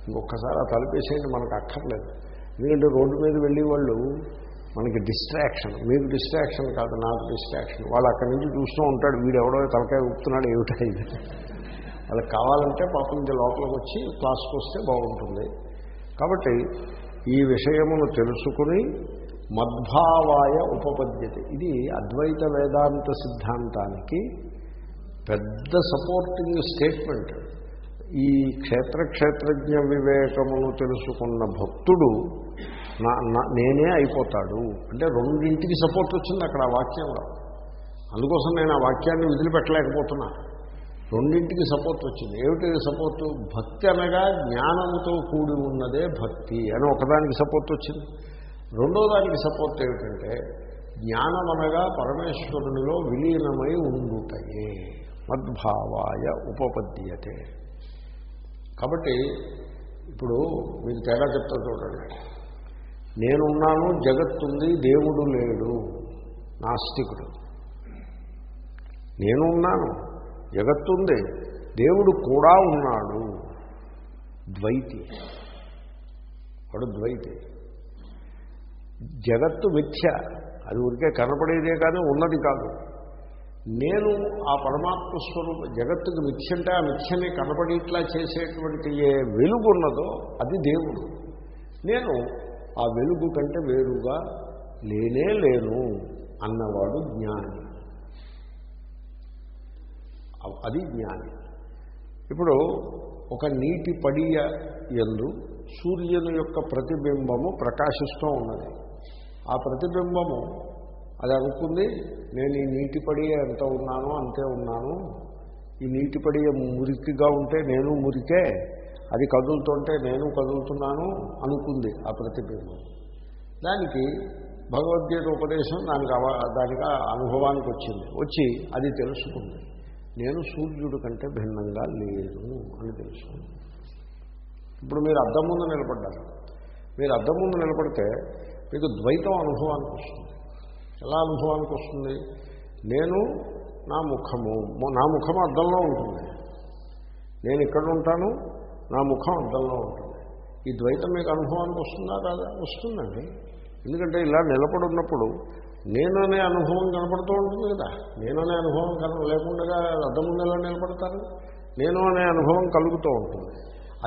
ఇంకొకసారి ఆ తలుపేసేయండి మనకు అక్కర్లేదు. ఎందుకంటే రోడ్డు మీద వెళ్ళే వాళ్ళు మనకి డిస్ట్రాక్షన్ మీకు డిస్ట్రాక్షన్ కాదు నాకు డిస్ట్రాక్షన్ వాళ్ళు అక్కడి నుంచి చూస్తూ ఉంటాడు వీడు ఎవడో తలకాయ ఊపుతున్నాడు ఏమిటా ఇది. వాళ్ళకి కావాలంటే పాపం ఇంకా లోపలికి వచ్చి క్లాస్కి వస్తే బాగుంటుంది. కాబట్టి ఈ విషయమును తెలుసుకుని మద్భావాయ ఉపపద్యత. ఇది అద్వైత వేదాంత సిద్ధాంతానికి పెద్ద సపోర్టింగ్ స్టేట్మెంట్ ఈ క్షేత్ర క్షేత్రజ్ఞ వివేకమును తెలుసుకున్న భక్తుడు నా నేనే అయిపోతాడు. అంటే రెండింటికి సపోర్ట్ వచ్చింది అక్కడ ఆ వాక్యంలో. అందుకోసం నేను ఆ వాక్యాన్ని వదిలిపెట్టలేకపోతున్నా. రెండింటికి సపోర్ట్ వచ్చింది. ఏమిటి సపోర్టు భక్తి అనగా జ్ఞానముతో కూడి ఉన్నదే భక్తి అని ఒకదానికి సపోర్ట్ వచ్చింది. రెండో దానికి సపోర్ట్ ఏమిటంటే జ్ఞానం అనగా పరమేశ్వరునిలో విలీనమై ఉండుటయే. మద్భావాయ ఉపపద్యతే. కాబట్టి ఇప్పుడు మీకు తేడా చెప్తా చూడండి. నేనున్నాను జగత్తుంది దేవుడు లేడు నాస్తికుడు. నేనున్నాను జగత్తుంది దేవుడు కూడా ఉన్నాడు. ద్వైతి. వాడు ద్వైతి. జగత్తు మిథ్య. అది ఊరికే కనపడేదే కానీ ఉన్నది కాదు. నేను ఆ పరమాత్మ స్వరూప జగత్తుకు మిథ్యంటే ఆ మిథ్యని కనపడేట్లా చేసేటువంటి ఏ వెలుగు ఉన్నదో అది దేవుడు. నేను ఆ వెలుగు కంటే వేరుగా లేనే లేను అన్నవాడు జ్ఞాని. అది జ్ఞాని. ఇప్పుడు ఒక నీటి పడియ ఎందు సూర్యుని యొక్క ప్రతిబింబము ప్రకాశిస్తూ ఉన్నది. ఆ ప్రతిబింబము అది అనుకుంది నేను ఈ నీటి పడియ ఎంత ఉన్నానో అంతే ఉన్నాను. ఈ నీటి పడియ మురికిగా ఉంటే నేను మురికే అది కదులుతుంటే నేను కదులుతున్నాను అనుకుంది ఆ ప్రతిబింబం. దానికి భగవద్గీత ఉపదేశం దానికి అవ దానికి అనుభవానికి వచ్చింది. వచ్చి అది తెలుసుకుంది. నేను సూర్యుడి కంటే భిన్నంగా లేను అని తెలుసుకుంది. ఇప్పుడు మీరు అద్దం ముందు నిలబడ్డారు. మీరు అద్దం ముందు నిలబడితే మీకు ద్వైతం అనుభవానికి వస్తుంది. ఎలా అనుభవానికి వస్తుంది? నేను నా ముఖము నా ముఖం అద్దంలో ఉంటుంది. నేను ఇక్కడ ఉంటాను నా ముఖం అద్దంలో ఉంటుంది. ఈ ద్వైతం మీకు అనుభవానికి వస్తుందా కాదా? వస్తుందండి. ఎందుకంటే ఇలా నిలబడి ఉన్నప్పుడు నేను అనే అనుభవం కనపడుతూ ఉంటుంది కదా. నేను అనే అనుభవం కన లేకుండా అద్దం ఎలా నిలబడతారు? నేను అనే అనుభవం కలుగుతూ ఉంటుంది.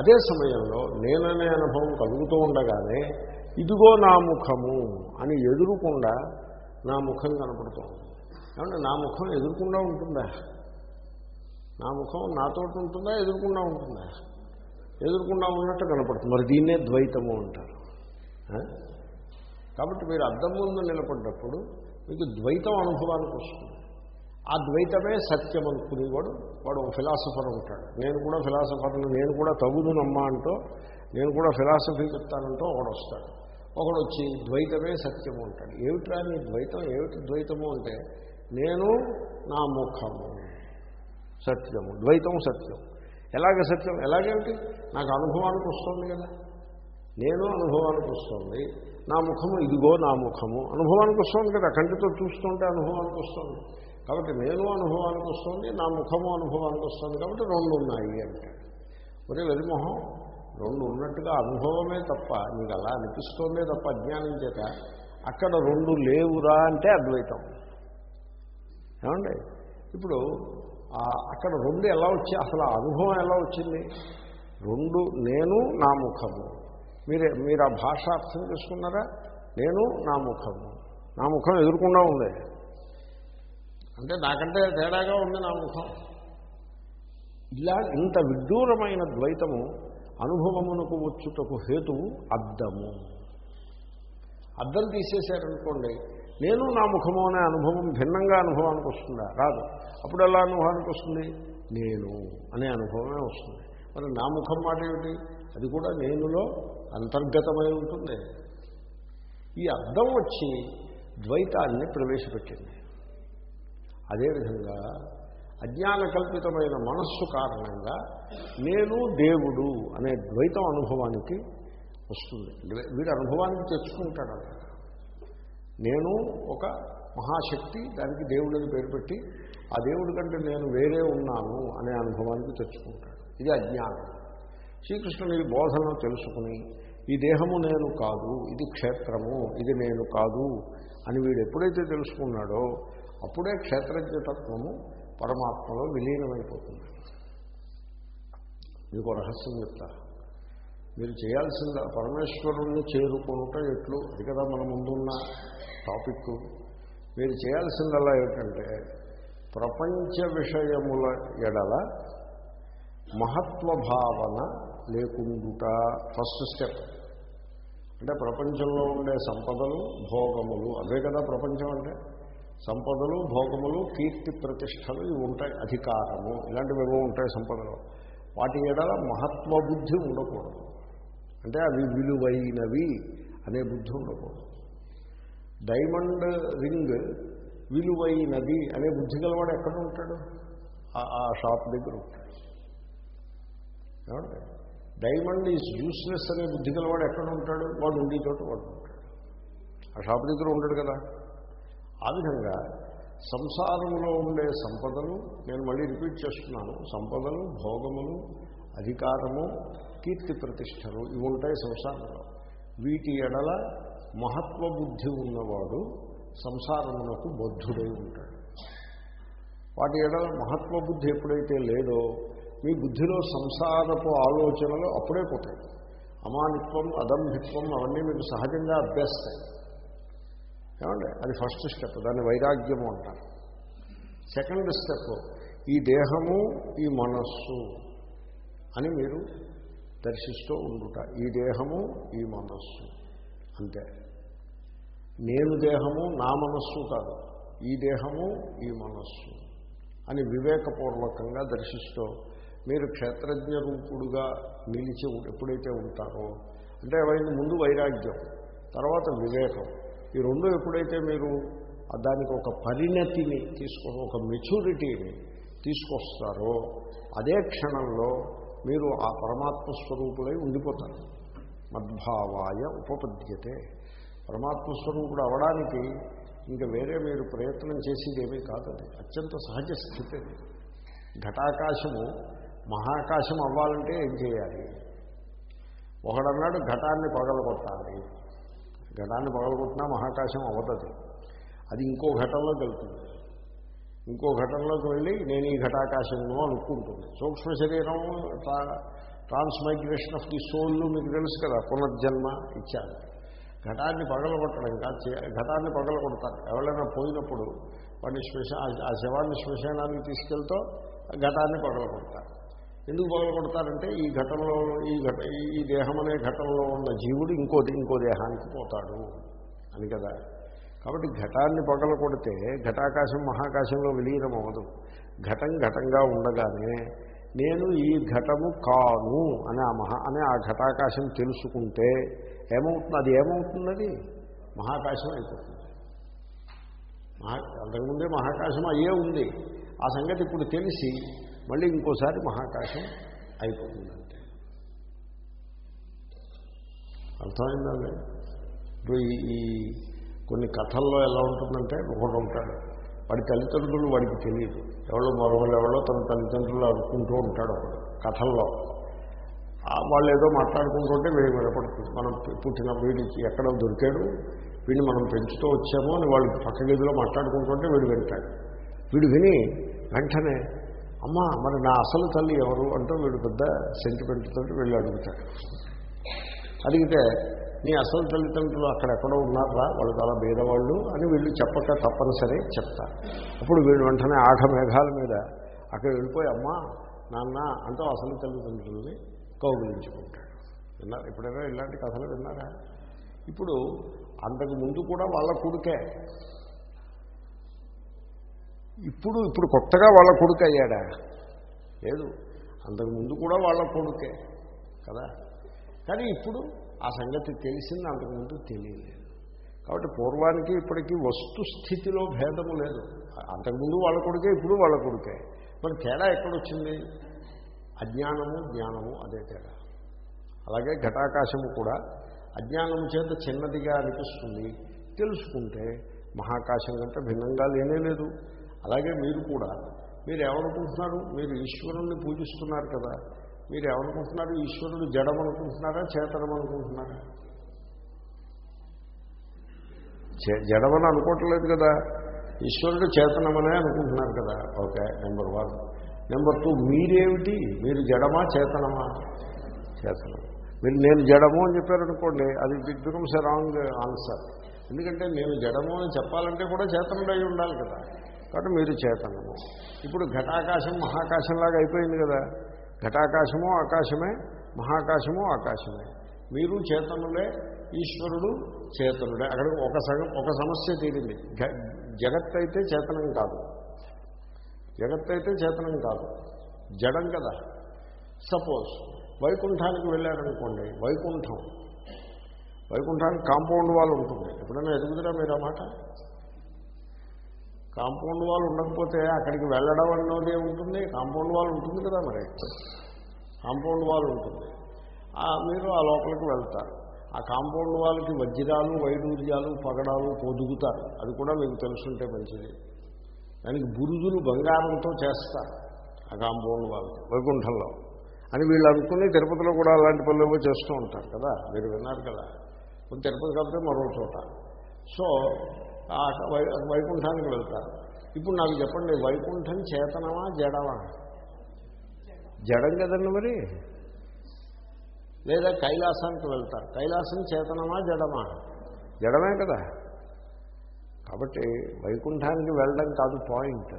అదే సమయంలో నేననే అనుభవం కలుగుతూ ఉండగానే ఇదిగో నా ముఖము అని ఎదురుకుండా నా ముఖం కనపడుతూ ఉంటుంది ఏమంటే నా ముఖం ఎదుర్కొండా ఉంటుందా? నా ముఖం నాతో ఉంటుందా? ఎదుర్కొండా ఉంటుందా? ఎదుర్కొండా ఉన్నట్టు కనపడుతుంది. మరి దీన్నే ద్వైతము అంటారు. కాబట్టి మీరు అద్దం ముందు నిలబడ్డప్పుడు మీకు ద్వైతం అనుభవానికి వస్తుంది. ఆ ద్వైతమే సత్యం అనుకునేవాడు వాడు ఒక ఫిలాసఫర్ ఉంటాడు నేను కూడా ఫిలాసఫర్ను నేను కూడా తగుదునమ్మా అంటూ నేను కూడా ఫిలాసఫీ చెప్తానంటూ ఒకడు వస్తాడు. ఒకడు వచ్చి ద్వైతమే సత్యము అంటాడు. ఏమిట్రా నీ ద్వైతం? ఏమిటి ద్వైతము అంటే నేను నా ముఖము సత్యము ద్వైతం సత్యం. ఎలాగ సత్యం? ఎలాగేమిటి? నాకు అనుభవానికి వస్తుంది కదా. నేను అనుభవానికి వస్తుంది. నా ముఖము ఇదిగో నా ముఖము. అనుభవానికి వస్తుంది కదా కంటితో చూస్తుంటే అనుభవానికి వస్తుంది. కాబట్టి నేను అనుభవానికి వస్తుంది నా ముఖము అనుభవానికి వస్తుంది కాబట్టి రెండు ఉన్నాయి అంటే మరి వెలిమొహం రెండు ఉన్నట్టుగా అనుభవమే తప్ప నీకు అలా అనిపిస్తోందే తప్ప అజ్ఞానం చేత అక్కడ రెండు లేవురా అంటే అద్వైతం. ఏమండి? ఇప్పుడు అక్కడ రెండు ఎలా వచ్చి అసలు ఆ అనుభవం ఎలా వచ్చింది? రెండు నేను నా ముఖము. మీరే మీరు ఆ భాష అర్థం చేసుకున్నారా? నేను నా ముఖము. నా ముఖం ఎదుర్కొండా ఉంది. అంటే నాకంటే తేడాగా ఉంది నా ముఖం. ఇలా ఇంత విడ్డూరమైన ద్వైతము అనుభవమునకు వచ్చుటకు హేతువు అద్దము. అద్దం తీసేశారనుకోండి నేను నా ముఖము అనే అనుభవం భిన్నంగా అనుభవానికి వస్తుందా? రాదు. అప్పుడు ఎలా అనుభవానికి వస్తుంది? నేను అనే అనుభవమే వస్తుంది. మరి నా ముఖం మాట ఏమిటి? అది కూడా నేనులో అంతర్గతమై ఉంటుంది. ఈ అర్థం వచ్చి ద్వైతాన్ని ప్రవేశపెట్టింది. అదేవిధంగా అజ్ఞాన కల్పితమైన మనస్సు కారణంగా నేను దేవుడు అనే ద్వైతం అనుభవానికి వస్తుంది. వీడి అనుభవానికి తెచ్చుకుంటాడు నేను ఒక మహాశక్తి దానికి దేవుడిని పేరు పెట్టి ఆ దేవుడి కంటే నేను వేరే ఉన్నాను అనే అనుభవానికి తెచ్చుకుంటాడు. ఇది అజ్ఞానం. శ్రీకృష్ణుని బోధనను తెలుసుకుని ఈ దేహము నేను కాదు ఇది క్షేత్రము ఇది నేను కాదు అని వీడు ఎప్పుడైతే తెలుసుకున్నాడో అప్పుడే క్షేత్రజ్ఞతత్వము పరమాత్మలో విలీనమైపోతుంది. మీకు రహస్యం చెప్తా. మీరు చేయాల్సింద పరమేశ్వరుణ్ణి చేరుకుంటే ఎట్లు? అది కదా మన ముందున్న టాపిక్. మీరు చేయాల్సిందల్లా ఏమిటంటే ప్రపంచ విషయముల ఎడల మహత్వ భావన లేకుండుట. First step. అంటే ప్రపంచంలో ఉండే సంపదలు భోగములు అవే కదా ప్రపంచం అంటే? సంపదలు భోగములు కీర్తి ప్రతిష్టలు ఇవి ఉంటాయి అధికారము. ఇలాంటివి ఏవో ఉంటాయి సంపదలు. వాటి ఎడల మహత్వ బుద్ధి ఉండకూడదు. అంటే అవి విలువైనవి అనే బుద్ధి ఉండకూడదు. డైమండ్ రింగ్ విలువైనది అనే బుద్ధి గలవాడు ఎక్కడ ఉంటాడు? ఆ షాప్ దగ్గర ఉంటాడు. డైమండ్ ఈజ్ యూస్లెస్ అనే బుద్ధి గలవాడు ఎక్కడ ఉంటాడు? వాడు ఉండే చోట వాడు ఉంటాడు. ఆ షాప్ దగ్గర ఉంటాడు కదా? ఆ విధంగా సంసారంలో ఉండే సంపదలు నేను మళ్ళీ రిపీట్ చేస్తున్నాను సంపదలు భోగములు అధికారము కీర్తి ప్రతిష్టలు ఇవి ఉంటాయి సంసారంలో. వీటి ఎడల మహత్వ బుద్ధి ఉన్నవాడు సంసారమునకు బద్ధుడై ఉంటాడు. వాటి ఎడల మహత్వ బుద్ధి ఎప్పుడైతే లేదో మీ బుద్ధిలో సంసారపు ఆలోచనలు అప్పుడే పోతాయి. అమానిత్వం అదంభిత్వం అవన్నీ మీకు సహజంగా అభ్యస్తాయి. ఏమండి? అది ఫస్ట్ స్టెప్ దాన్ని వైరాగ్యము అంటారు. సెకండ్ స్టెప్ ఈ దేహము ఈ మనస్సు అని మీరు దర్శిస్తూ ఉండుట. ఈ దేహము ఈ మనస్సు. అంతే. నేను దేహము నా మనస్సు కాదు. ఈ దేహము ఈ మనస్సు అని వివేకపూర్వకంగా దర్శిస్తూ మీరు క్షేత్రజ్ఞ రూపుడుగా నిలిచి ఎప్పుడైతే ఉంటారో అంటే అవన్నీ ముందు వైరాగ్యం తర్వాత వివేకం. ఈ రెండు ఎప్పుడైతే మీరు దానికి ఒక పరిణతిని తీసుకొని ఒక మెచ్యూరిటీని తీసుకొస్తారో అదే క్షణంలో మీరు ఆ పరమాత్మ స్వరూపులై ఉండిపోతారు. మద్భావాయ ఉపపద్యతే. పరమాత్మ స్వరూపుడు అవడానికి ఇంకా వేరే మీరు ప్రయత్నం చేసేదేమీ కాదు అత్యంత సహజ స్థితి అది. ఘటాకాశము మహాకాశం అవ్వాలంటే ఏం చేయాలి? ఒకడన్నాడు ఘటాన్ని పగలగొట్టాలి. ఘటాన్ని పగలగొట్టినా మహాకాశం అవ్వదు అది ఇంకో ఘటంలోకి వెళ్తుంది. ఇంకో ఘటనలోకి వెళ్ళి నేను ఈ ఘటాకాశంలో అనుకుంటుంది. సూక్ష్మ శరీరం ట్రాన్స్మైగ్రేషన్ ఆఫ్ ది సోల్ మీకు తెలుసు కదా పునర్జన్మ ఇచ్చారు. ఘటాన్ని పగలగొట్టడం కాదు ఘటాన్ని పగలగొడతారు. ఎవరైనా పోయినప్పుడు వాడిని శ్మశ ఆ శవాన్ని శ్మశానానికి తీసుకెళ్తూ ఘటాన్ని పగలగొడతారు. ఎందుకు పగలగొడతారంటే ఈ ఘటనలో ఈ ఘట ఈ దేహం అనే ఘటనలో ఉన్న జీవుడు ఇంకో ఇంకో దేహానికి పోతాడు అని కదా. కాబట్టి ఘటాన్ని పగల కొడితే ఘటాకాశం మహాకాశంలో విలీనం అవ్వదు. ఘటం ఘటంగా ఉండగానే నేను ఈ ఘటము కాను అని ఆ మహా అని ఆ ఘటాకాశం తెలుసుకుంటే ఏమవుతుంది అది ఏమవుతుంది మహాకాశం అయిపోతుంది. మహా అంతకుముందే మహాకాశం అయ్యే ఉంది. ఆ సంగతి ఇప్పుడు తెలిసి మళ్ళీ ఇంకోసారి మహాకాశం అయిపోతుందంటే. అర్థమైందండి ఇప్పుడు ఈ కొన్ని కథల్లో ఎలా ఉంటుందంటే ఒకడు ఉంటాడు. వాడి తల్లిదండ్రులు వాడికి తెలియదు. ఎవరో మరొకరు ఎవరో తన తల్లిదండ్రులు అనుకుంటూ ఉంటాడు ఒకడు కథల్లో. వాళ్ళు ఏదో మాట్లాడుకుంటుంటే వీడి వినపడుతుంది. మనం పుట్టిన వీడికి ఎక్కడ దొరికాడు వీడిని మనం పెంచుతూ వచ్చామో అని వాళ్ళు పక్క గదిలో మాట్లాడుకుంటుంటే వీడు వింటాడు. వీడు విని వెంటనే అమ్మా మరి నా అసలు తల్లి ఎవరు అంటూ వీడు పెద్ద సెంటిమెంట్ తోటి వెళ్ళి అడుగుతాడు. అడిగితే నీ అసలు తల్లిదండ్రులు అక్కడెక్కడో ఉన్నారా వాళ్ళు చాలా భేదవాళ్ళు అని వీళ్ళు చెప్పక తప్పనిసరి చెప్తారు. అప్పుడు వీళ్ళు వెంటనే ఆఠ మేఘాల మీద అక్కడ వెళ్ళిపోయి అమ్మా నాన్న అంటూ అసలు తల్లిదండ్రులని కౌగులించుకుంటాడు. విన్నారు? ఎప్పుడైనా ఇలాంటి కథలు విన్నారా? ఇప్పుడు అంతకు ముందు కూడా వాళ్ళ కొడుకే ఇప్పుడు ఇప్పుడు కొత్తగా వాళ్ళ కొడుకు అయ్యాడా? లేదు. అంతకు ముందు కూడా వాళ్ళ కొడుకే కదా? కానీ ఇప్పుడు ఆ సంగతి తెలిసింది అంతకుముందు తెలియలేదు. కాబట్టి పూర్వానికి ఇప్పటికీ వస్తుస్థితిలో భేదము లేదు. అంతకుముందు వాళ్ళ కొడుకే ఇప్పుడు వాళ్ళ కొడుకే. మరి తేడా ఎక్కడొచ్చింది? అజ్ఞానము జ్ఞానము అదే తేడా. అలాగే ఘటాకాశము కూడా అజ్ఞానము చేత చిన్నదిగా అనిపిస్తుంది. తెలుసుకుంటే మహాకాశం కంటే భిన్నంగా లేనే లేదు. అలాగే మీరు కూడా. మీరు ఏమనుకుంటున్నారు మీరు ఈశ్వరుణ్ణి పూజిస్తున్నారు కదా. మీరు ఏమనుకుంటున్నారు ఈశ్వరుడు జడం అనుకుంటున్నారా చేతనం అనుకుంటున్నారా జడమని అనుకోవట్లేదు కదా. ఈశ్వరుడు చేతనమనే అనుకుంటున్నారు కదా. Okay number one. Number two మీరేమిటి? మీరు జడమా చేతనమా? చేతనం. మీరు నేను జడము అని చెప్పారనుకోండి అది big becomes a wrong answer. ఎందుకంటే నేను జడము అని చెప్పాలంటే కూడా చేతనుడై ఉండాలి కదా. కాబట్టి మీరు చేతనము ఇప్పుడు ఘటాకాశం మహాకాశంలాగా అయిపోయింది కదా. ఘటాకాశము ఆకాశమే మహాకాశము ఆకాశమే. మీరు చేతనులే ఈశ్వరుడు చేతనుడే. అక్కడ ఒక సగం ఒక సమస్య తీరింది. జ- జగత్ అయితే చేతనం కాదు. జగత్ అయితే చేతనం కాదు. జడం కదా. సపోజ్ వైకుంఠానికి వెళ్ళారనుకోండి వైకుంఠం. వైకుంఠానికి కాంపౌండ్ వాల్ ఉంటుంది. ఎప్పుడైనా ఎదుగుదరా మీరు ఆ మాట? కాంపౌండ్ వాల్ ఉండకపోతే అక్కడికి వెళ్ళడం అన్నది ఉంటుంది. కాంపౌండ్ వాల్ ఉంటుంది కదా మరి. కాంపౌండ్ వాల్ ఉంటుంది. ఆ మీరు ఆ లోపలికి వెళ్తారు. ఆ కాంపౌండ్ వాళ్ళకి వజ్రాలు వైడూర్యాలు పగడాలు పొదుగుతారు. అది కూడా మీకు తెలుసుంటే మంచిది. దానికి బురుజులు బంగారంతో చేస్తారు ఆ కాంపౌండ్ వాళ్ళు వైకుంఠంలో. అని వీళ్ళు అనుకుని తిరుపతిలో కూడా అలాంటి పనులు చేస్తూ ఉంటారు కదా. మీరు విన్నారు కదా. తిరుపతి కలిపితే మరో చోట. సో వైకుంఠానికి వెళ్తారు. ఇప్పుడు నాకు చెప్పండి వైకుంఠం చేతనమా జడమా? జడం కదండి మరి? లేదా కైలాసానికి వెళ్తారు. కైలాసం చేతనమా జడమా? జడమే కదా. కాబట్టి వైకుంఠానికి వెళ్ళడం కాదు పాయింట్.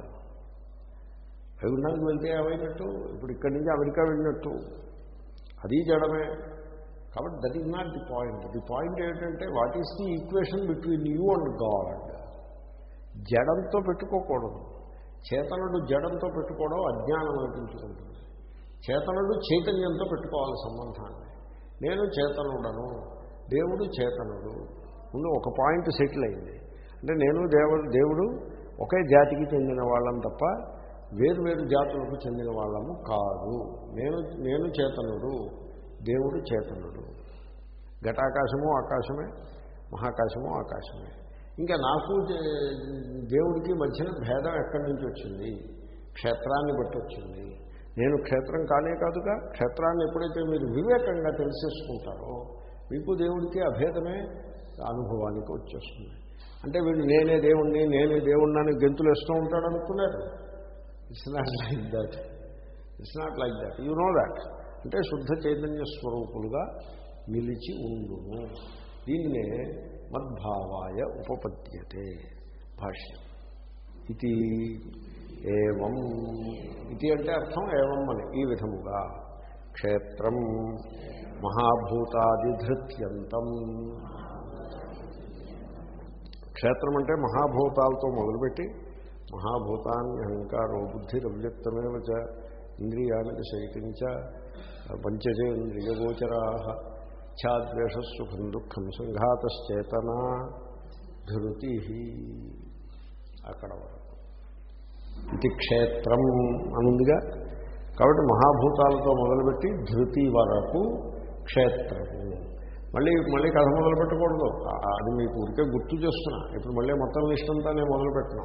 వైకుంఠానికి వెళ్తే ఏమైనట్టు? ఇప్పుడు ఇక్కడి నుంచి అమెరికా వెళ్ళినట్టు. అది జడమే. కాబట్టి that is not the point. The point ఏంటంటే what is the equation between you and God? జడంతో పెట్టుకోకూడదు. చేతనుడు జడంతో పెట్టుకోవడం అజ్ఞానం అనిపించుకుంటుంది. చేతనుడు చైతన్యంతో పెట్టుకోవాలి సంబంధాన్ని. నేను చేతనుడను దేవుడు చేతనుడు. ముందు ఒక పాయింట్ సెటిల్ అయింది. అంటే నేను దేవుడు దేవుడు ఒకే జాతికి చెందిన వాళ్ళం తప్ప వేరు వేరు జాతులకు చెందిన వాళ్ళము కాదు. నేను నేను చేతనుడు. దేవుడు చేతనుడు. ఘటాకాశము ఆకాశమే మహాకాశము ఆకాశమే. ఇంకా నాకు దేవుడికి మధ్యన భేదం ఎక్కడి నుంచి వచ్చింది? క్షేత్రాన్ని బట్టి వచ్చింది. నేను క్షేత్రం కానే కాదుగా క్షేత్రాన్ని ఎప్పుడైతే మీరు వివేకంగా తెలిసేసుకుంటారో మీకు దేవుడికి అభేదమే అనుభవానికి వచ్చేస్తుంది. అంటే వీడు నేనే దేవుణ్ణి నేనే దేవుణ్ణి అని గెంతులు వేస్తూ ఉంటాడు అనుకున్నారు. It's not like that it's not like that you know that అంటే శుద్ధ చైతన్య స్వరూపులుగా నిలిచి ఉండును. దీన్నే మద్భావాయ ఉపపద్యతే భాష్యం. ఇది ఏవం. ఇది అంటే అర్థం ఏవం అని ఈ విధముగా. క్షేత్రం మహాభూతాదిధృత్యంతం క్షేత్రం అంటే మహాభూతాలతో మొదలుపెట్టి మహాభూతాన్ని అహంకారో బుద్ధి రవ్యక్తమేవ ఇంద్రియానికి శైకించ పంచచేంద్రియగోచరా ఛాద్వేషసుఖం దుఃఖం సంఘాతశ్చేతనా ధృతి అక్కడ వరకు. ఇది క్షేత్రం అనుందిగా. కాబట్టి మహాభూతాలతో మొదలుపెట్టి ధృతి వరకు క్షేత్రము. మళ్ళీ మళ్ళీ కథ మొదలు పెట్టకూడదు. అది మీకు ఊరికే గుర్తు చేస్తున్నా. ఇప్పుడు మళ్ళీ మొత్తం లిస్ట్ అంతా నేను మొదలు పెట్టినా.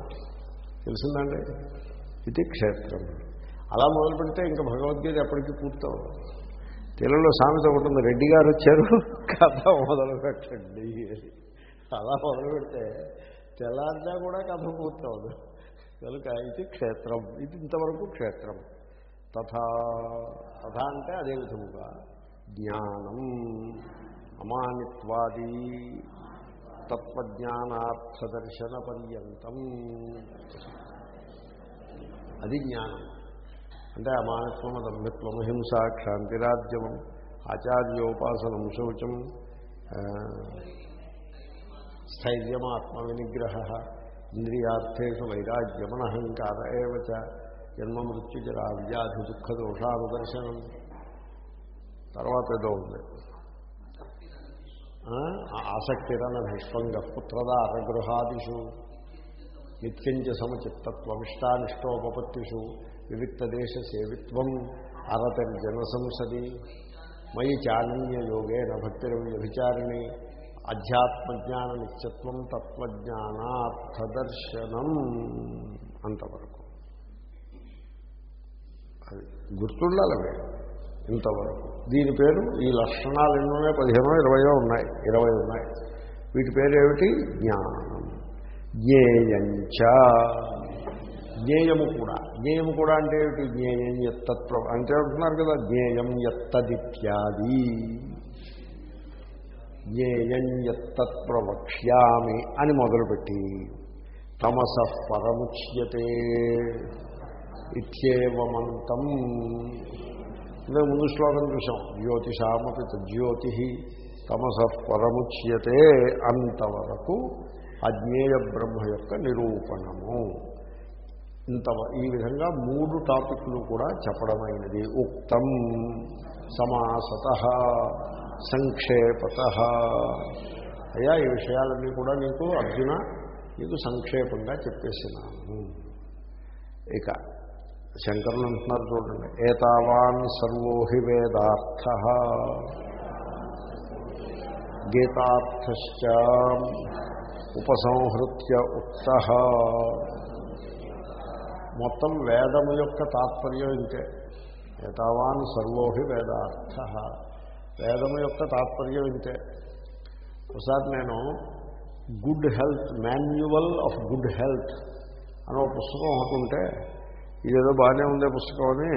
తెలిసిందండి? ఇది క్షేత్రం. అలా మొదలు పెడితే ఇంకా భగవద్గీత ఎప్పటికీ పూర్తవు తెలుగులో సామెత ఉంటుంది రెడ్డి గారు వచ్చారు. కథ మొదలు పెట్టండి అలా మొదలు పెడితే తెల్లారినా కూడా కథ పూర్తవదు. కనుక ఇది క్షేత్రం ఇది ఇంతవరకు క్షేత్రం. తథా తథా అంటే అదే విధముగా జ్ఞానం అమానిత్వాది తత్వజ్ఞానార్థదర్శన పర్యంతం అది జ్ఞానం. అంటే అమానత్వం దంభిత్వం హింస క్షాంతిరాజ్యం ఆచార్యోపాసనం శౌచం ఆ, స్థైర్యం ఆత్మవినిగ్రహ ఇంద్రియార్థేషు వైరాగ్యమనహంకార ఏవ జన్మ మృత్యుజరా వ్యాధి దుఃఖ దోషానుదర్శనం తర్వాత ఏదో ఉంది. ఆసక్తిరన నిష్పంగ పుత్రదార గృహాదిషు నిత్యంచ సమచిత్తత్వమిష్టానిష్టోపత్తిషు వివిక్తదేశ సేవిత్వం అరతర్జన సంసది మయి చానన్య యోగేన భక్తిరవ్యభిచారిణి అధ్యాత్మజ్ఞాన నిత్యత్వం తత్వజ్ఞానార్థదర్శనం అంతవరకు. అది గుర్తుండాలి ఇంతవరకు. దీని పేరు ఈ లక్షణాలు ఎన్ని పదిహేనో ఇరవయో ఉన్నాయి ఇరవై ఉన్నాయి. వీటి పేరు ఏమిటి జ్ఞానం. జ్ఞేయంచ. జ్ఞేయము కూడా. జ్ఞేయం కూడా అంటే ఏమిటి? జ్ఞేయం ఎత్తత్వ అంటే అంటున్నారు కదా జ్ఞేయం ఎత్తదిత్యాది జ్ఞేయం ఎత్తత్ప్రవక్ష్యామి అని మొదలుపెట్టి తమస పరముచ్యతే. ఇత్యేవమంతం. ఇదే ముందు శ్లోకం చూసాం జ్యోతిషామపి జ్యోతి తమస పరముచ్యతే అంతవరకు అజ్ఞేయ బ్రహ్మ యొక్క నిరూపణము. ఇంత ఈ విధంగా మూడు టాపిక్లు కూడా చెప్పడమైనది. ఉక్తం సమాసత సంక్షేపత. అయ్యా ఈ విషయాలన్నీ కూడా నీకు అర్జున నీకు సంక్షేపంగా చెప్పేసినాను. ఇక శంకరులు అంటున్నారు చూడండి ఏతావాన్ సర్వోహి వేదార్థ. గీతార్థశ్చ ఉపసంహృత్య ఉక్త. మొత్తం వేదము యొక్క తాత్పర్యం ఇంతే. ఏతావాన్ సర్వోహి వేదార్థ. వేదము యొక్క తాత్పర్యం ఇంతే. ఒకసారి నేను good health manual of good health అని ఒక పుస్తకం ఒకటి ఉంటే ఇదేదో బాగానే ఉండే పుస్తకం అని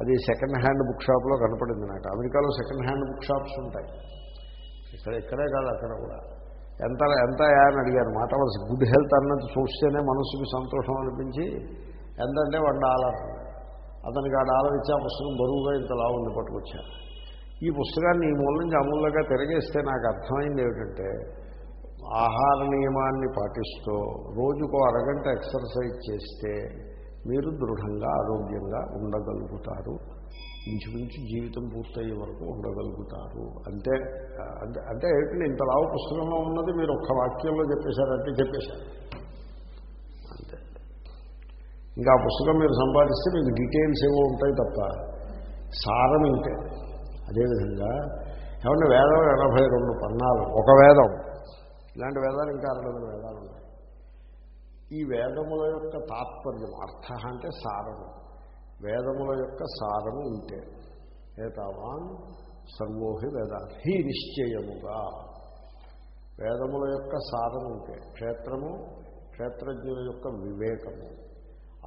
అది సెకండ్ హ్యాండ్ బుక్ షాప్లో కనపడింది నాకు. అమెరికాలో సెకండ్ హ్యాండ్ బుక్ షాప్స్ ఉంటాయి. ఇక్కడ ఇక్కడే కాదు అక్కడ కూడా. ఎంత ఎంత అని అడిగారు. మాట వలసి గుడ్ హెల్త్ అన్నది చూస్తేనే మనసుకు సంతోషం అనిపించి ఎంతంటే వాడు డాలర్. అతనికి ఆ డాలర్ ఇచ్చే ఆ పుస్తకం బరువుగా ఇంత లావు ఉంది పట్టుకొచ్చాను ఈ పుస్తకాన్ని ఈ మూల నుంచి అమూల్యంగా తిరగేస్తే నాకు అర్థమైంది ఏమిటంటే ఆహార నియమాన్ని పాటిస్తూ రోజుకో అరగంట ఎక్సర్సైజ్ చేస్తే మీరు దృఢంగా ఆరోగ్యంగా ఉండగలుగుతారు. ఇంచుమించు జీవితం పూర్తయ్యే వరకు ఉండగలుగుతారు. అంటే అంటే అంటే ఇంత లావు పుస్తకంలో ఉన్నది మీరు ఒక్క వాక్యంలో చెప్పేశారంటే చెప్పేశారు. ఇంకా ఆ పుస్తకం మీరు సంపాదిస్తే మీకు డీటెయిల్స్ ఏవో ఉంటాయి తప్ప సారం ఇంతే. అదేవిధంగా ఏమన్నా వేదం ఎనభై రెండు పన్నాలు ఒక వేదం. ఇలాంటి వేదాలు ఇంకా అరవై వేదాలు ఉన్నాయి. ఈ వేదముల యొక్క తాత్పర్యం అర్థ అంటే సారము. వేదముల యొక్క సారము ఉంటే ఏతావాన్ సర్వోహి వేద హీ నిశ్చయముగా. వేదముల యొక్క సారం ఉంటే క్షేత్రము క్షేత్రజ్ఞుల యొక్క వివేకము.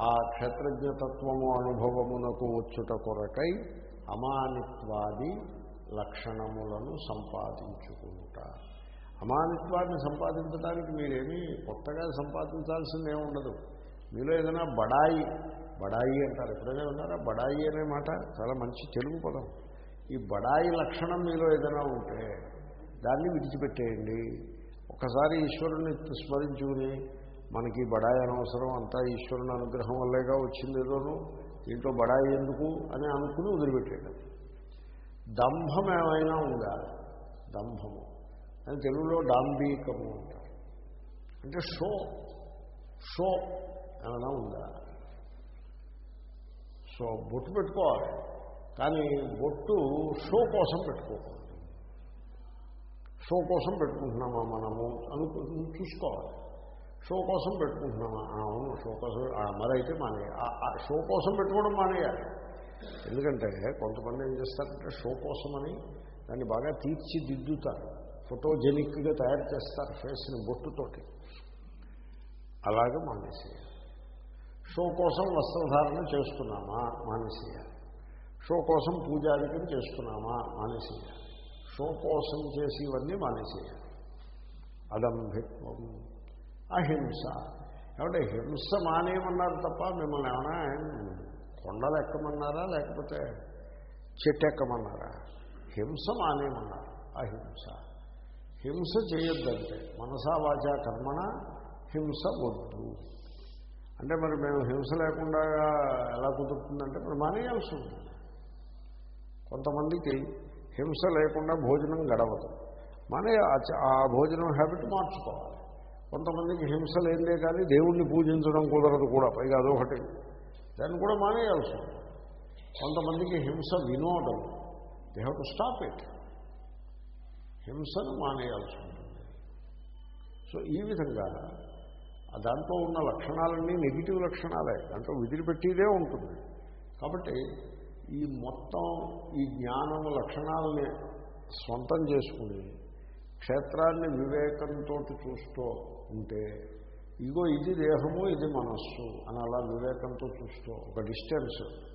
ఆ క్షేత్రజ్ఞతత్వము అనుభవమునకు వచ్చుట కొరకై అమానిత్వాది లక్షణములను సంపాదించుకుంట. అమానిత్వాన్ని సంపాదించడానికి మీరేమీ కొత్తగా సంపాదించాల్సింది ఏముండదు మీలో ఏదైనా బడాయి బడాయి అంటారు. ఎప్పుడైనా ఉన్నారా బడాయి అనే మాట చాలా మంచి తెలుగు పదం. ఈ బడాయి లక్షణం మీలో ఏదైనా ఉంటే దాన్ని విడిచిపెట్టేయండి. ఒకసారి ఈశ్వరుని స్మరించుకుని మనకి బడాయి అనవసరం అంతా ఈశ్వరుని అనుగ్రహం వల్లేగా వచ్చింది ఏదోను దీంట్లో బడాయి ఎందుకు అని అనుకుని వదిలిపెట్టాడు దంభం ఏమైనా ఉందా దంభము. అని తెలుగులో డాంబీకము అంటారు. అంటే షో. షో ఏమైనా ఉందా సో బొట్టు పెట్టుకోవాలి. కానీ బొట్టు షో కోసం పెట్టుకోకూడదు. షో కోసం పెట్టుకుంటున్నామా మనము? అనుకు చూసుకోవాలి. షో కోసం పెట్టుకుంటున్నామా? అవును షో కోసం ఆ, మరైతే మానే షో కోసం పెట్టుకోవడం మానేయాలి. ఎందుకంటే కొంతమంది ఏం చేస్తారంటే షో కోసమని దాన్ని బాగా తీర్చిదిద్దుతారు. ఫోటోజెనిక్గా తయారు చేస్తారు ఫేస్ని బొట్టుతోటి. అలాగే మానేసేయాలి. షో కోసం వస్త్రధారణ చేస్తున్నామా? మానేసేయాలి. షో కోసం పూజాధికం చేస్తున్నామా? మానేసేయాలి. షో కోసం చేసి ఇవన్నీ మానేసేయాలి. అదంభిత్వం. అహింస. ఏమంటే హింస మానేయమన్నారు తప్ప మిమ్మల్ని ఏమైనా కొండలు ఎక్కమన్నారా లేకపోతే చెట్టు ఎక్కమన్నారా హింస మానేయమన్నారు. అహింస. హింస చేయొద్దంటే మనసా వాచా కర్మణ హింస వద్దు. అంటే మరి మేము హింస లేకుండా ఎలా కుదురుతుందంటే మరి మానేయాల్సి ఉంటుంది కొంతమందికి హింస లేకుండా భోజనం గడవదు. మన ఆ భోజనం హ్యాబిట్ మార్చుకోవాలి. కొంతమందికి హింస లేదే కానీ దేవుణ్ణి పూజించడం కుదరదు కూడా పైగా అదొకటి. దాన్ని కూడా మానేయాల్సి కొంతమందికి హింస వినోదం. They have to stop it హింసను మానేయాల్సి ఉంటుంది సో ఈ విధంగా దాంట్లో ఉన్న లక్షణాలన్నీ నెగిటివ్ లక్షణాలే. దాంట్లో విదిలిపెట్టేదే ఉంటుంది. కాబట్టి ఈ మొత్తం ఈ జ్ఞానం లక్షణాలని స్వంతం చేసుకుని క్షేత్రాన్ని వివేకంతో చూస్తూ ఉంటే ఇగో ఇది దేహము ఇది మనస్సు అని అలా వివేకంతో చూస్తూ ఒక డిస్టెన్స్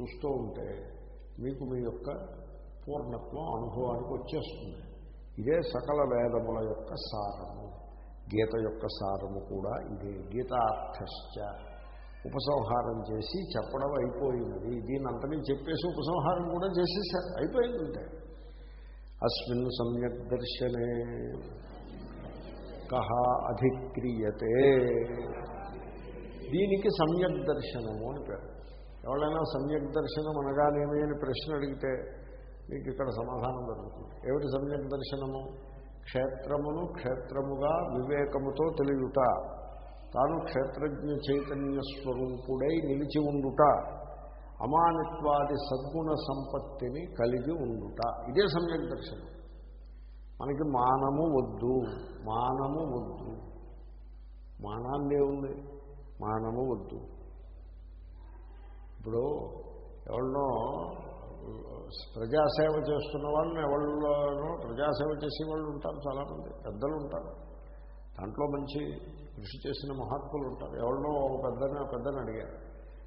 చూస్తూ ఉంటే మీకు మీ యొక్క పూర్ణత్వం అనుభవానికి వచ్చేస్తుంది. ఇదే సకల వేదముల యొక్క సారము. గీత యొక్క సారము కూడా ఇదే. గీతార్థశ్చ. ఉపసంహారం చేసి చెప్పడం అయిపోయినది. దీని అంతని చెప్పేసి ఉపసంహారం కూడా చేసేసారు. అయిపోయింది అంటే అస్మిన్ సమ్యక్ దర్శనే. కహ అధిక్రియతే. దీనికి సమ్యక్ దర్శనము అని పేరు. ఎవరైనా సమ్యక్ దర్శనం అనగానేమి అని ప్రశ్న అడిగితే మీకు ఇక్కడ సమాధానం దొరుకుతుంది. ఏమిటి సమ్యక్ దర్శనము? క్షేత్రమును క్షేత్రముగా వివేకముతో తెలియుట. తాను క్షేత్రజ్ఞ చైతన్య స్వరూపుడై నిలిచి ఉండుట. అమానిత్వాది సద్గుణ సంపత్తిని కలిగి ఉండుట. ఇదే సమ్యక్ దర్శనం. మనకి మానము వద్దు మానము వద్దు. మానాన్నే ఉంది మానము వద్దు. ఇప్పుడు ఎవరినో ప్రజాసేవ చేస్తున్న వాళ్ళని ఎవరిలోనో ప్రజాసేవ చేసే వాళ్ళు ఉంటారు చాలామంది పెద్దలు ఉంటారు. దాంట్లో మంచి కృషి చేసిన మహాత్ములు ఉంటారు. ఎవరినో ఒక పెద్దని పెద్దని అడిగారు.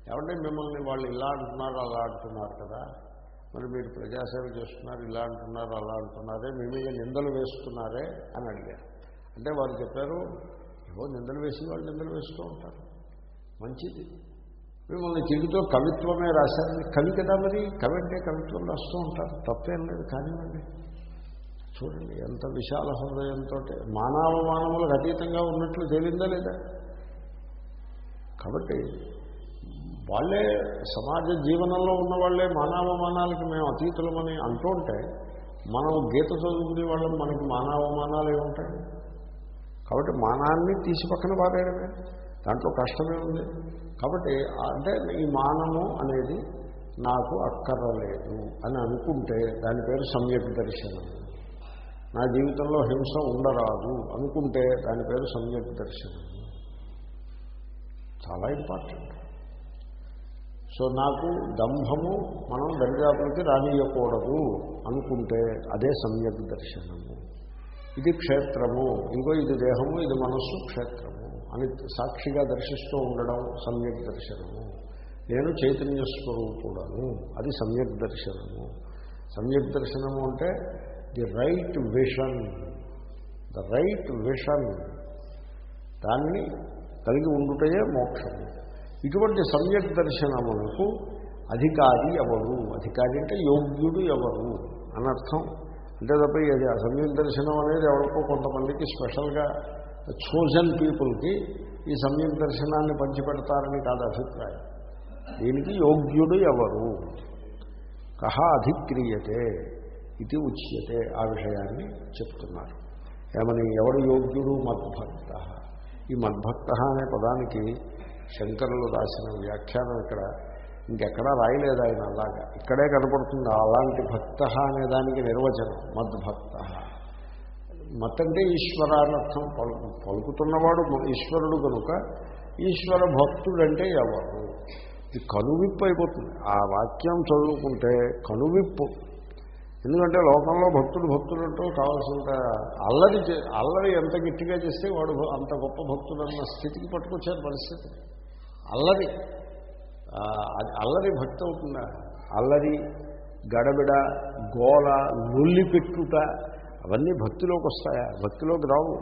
ఎవరిని మిమ్మల్ని వాళ్ళు ఇలా అంటున్నారు అలా అంటున్నారు కదా? మరి మీరు ప్రజాసేవ చేస్తున్నారు ఇలా అంటున్నారు అలా అంటున్నారే మీ మీద నిందలు వేస్తున్నారే అని అడిగారు. అంటే వారు చెప్పారు ఏవో నిందలు వేసి వాళ్ళు నిందలు వేస్తూ ఉంటారు. మంచిది. మిమ్మల్ని తిరుగుతో కవిత్వమే రాశారని కవి కదా మరి కవి అంటే కవిత్వం రాస్తూ ఉంటారు. తప్పేం లేదు కానివ్వండి. చూడండి ఎంత విశాల హృదయంతో మానవ మానవులకు అతీతంగా ఉన్నట్లు తేలిందా లేదా? కాబట్టి వాళ్ళే సమాజ జీవనంలో ఉన్న వాళ్ళే మానవమానాలకి మేము అతీతులమని అంటుంటే మనం గీత చదువుకునే వాళ్ళం మనకి మానవమానాలు ఏముంటాయి కాబట్టి మానాన్ని తీసి పక్కన పారేయడమే. దాంట్లో కష్టమే ఉంది. కాబట్టి అంటే ఈ మానము అనేది నాకు అక్కర్రలేదు అని అనుకుంటే దాని పేరు సమ్యక్ దర్శనం. నా జీవితంలో హింస ఉండరాదు అనుకుంటే దాని పేరు సమ్యక్ దర్శనం. చాలా ఇంపార్టెంట్ సో నాకు దంభము మనం దరిదాపులకి రానియకూడదు అనుకుంటే అదే సమ్యక్ దర్శనము. ఇది క్షేత్రము ఇంకో ఇది దేహము ఇది మనస్సు క్షేత్రము అని సాక్షిగా దర్శిస్తూ ఉండడం సమ్యక్ దర్శనము. నేను చైతన్య స్వరూపుడను అది సమ్యక్ దర్శనము. సమ్యక్ దర్శనము అంటే the right vision the right vision దాన్ని కలిగి ఉండుటయే మోక్షము. ఇటువంటి సమ్యక్ దర్శనములకు అధికారి ఎవరు? అధికారి అంటే యోగ్యుడు ఎవరు? అనర్థం. అంటే తప్ప ఇది సమ్యక్ దర్శనం అనేది ఎవరికో కొంతమందికి స్పెషల్గా చోజన్ పీపుల్కి ఈ సమ్యక్ దర్శనాన్ని పంచిపెడతారని కాదు అభిప్రాయం. దీనికి యోగ్యుడు ఎవరు? కహ అధిక్రియతే ఇది ఉచ్యతే ఆ విషయాన్ని చెప్తున్నారు. ఏమని? ఎవడు యోగ్యుడు? మద్భక్త. ఈ మద్భక్త అనే పదానికి శంకరులు రాసిన వ్యాఖ్యానం ఇక్కడ. ఇంకెక్కడా రాయలేదు ఆయన అలాగా. ఇక్కడే కనపడుతుంది అలాంటి భక్త అనే దానికి నిర్వచనం మద్భక్త మత్ అంటే ఈశ్వర పలు పలుకు పలుకుతున్నవాడు ఈశ్వరుడు కనుక ఈశ్వర భక్తుడంటే ఎవరు? ఇది కనువిప్పు అయిపోతుంది. ఆ వాక్యం చదువుకుంటే కనువిప్పు. ఎందుకంటే లోకంలో భక్తుడు భక్తుడు అంటూ కావాల్సినంత అల్లరి చే- అల్లరి ఎంత గట్టిగా చేస్తే వాడు అంత గొప్ప భక్తుడు అన్న స్థితికి పట్టుకొచ్చారు పరిస్థితి. అల్లరి. అల్లరి భక్తి అవుతుందా అల్లరి గడబిడ గోల లొల్లి పెట్టుట అవన్నీ భక్తిలోకి వస్తాయా భక్తిలోకి రావు.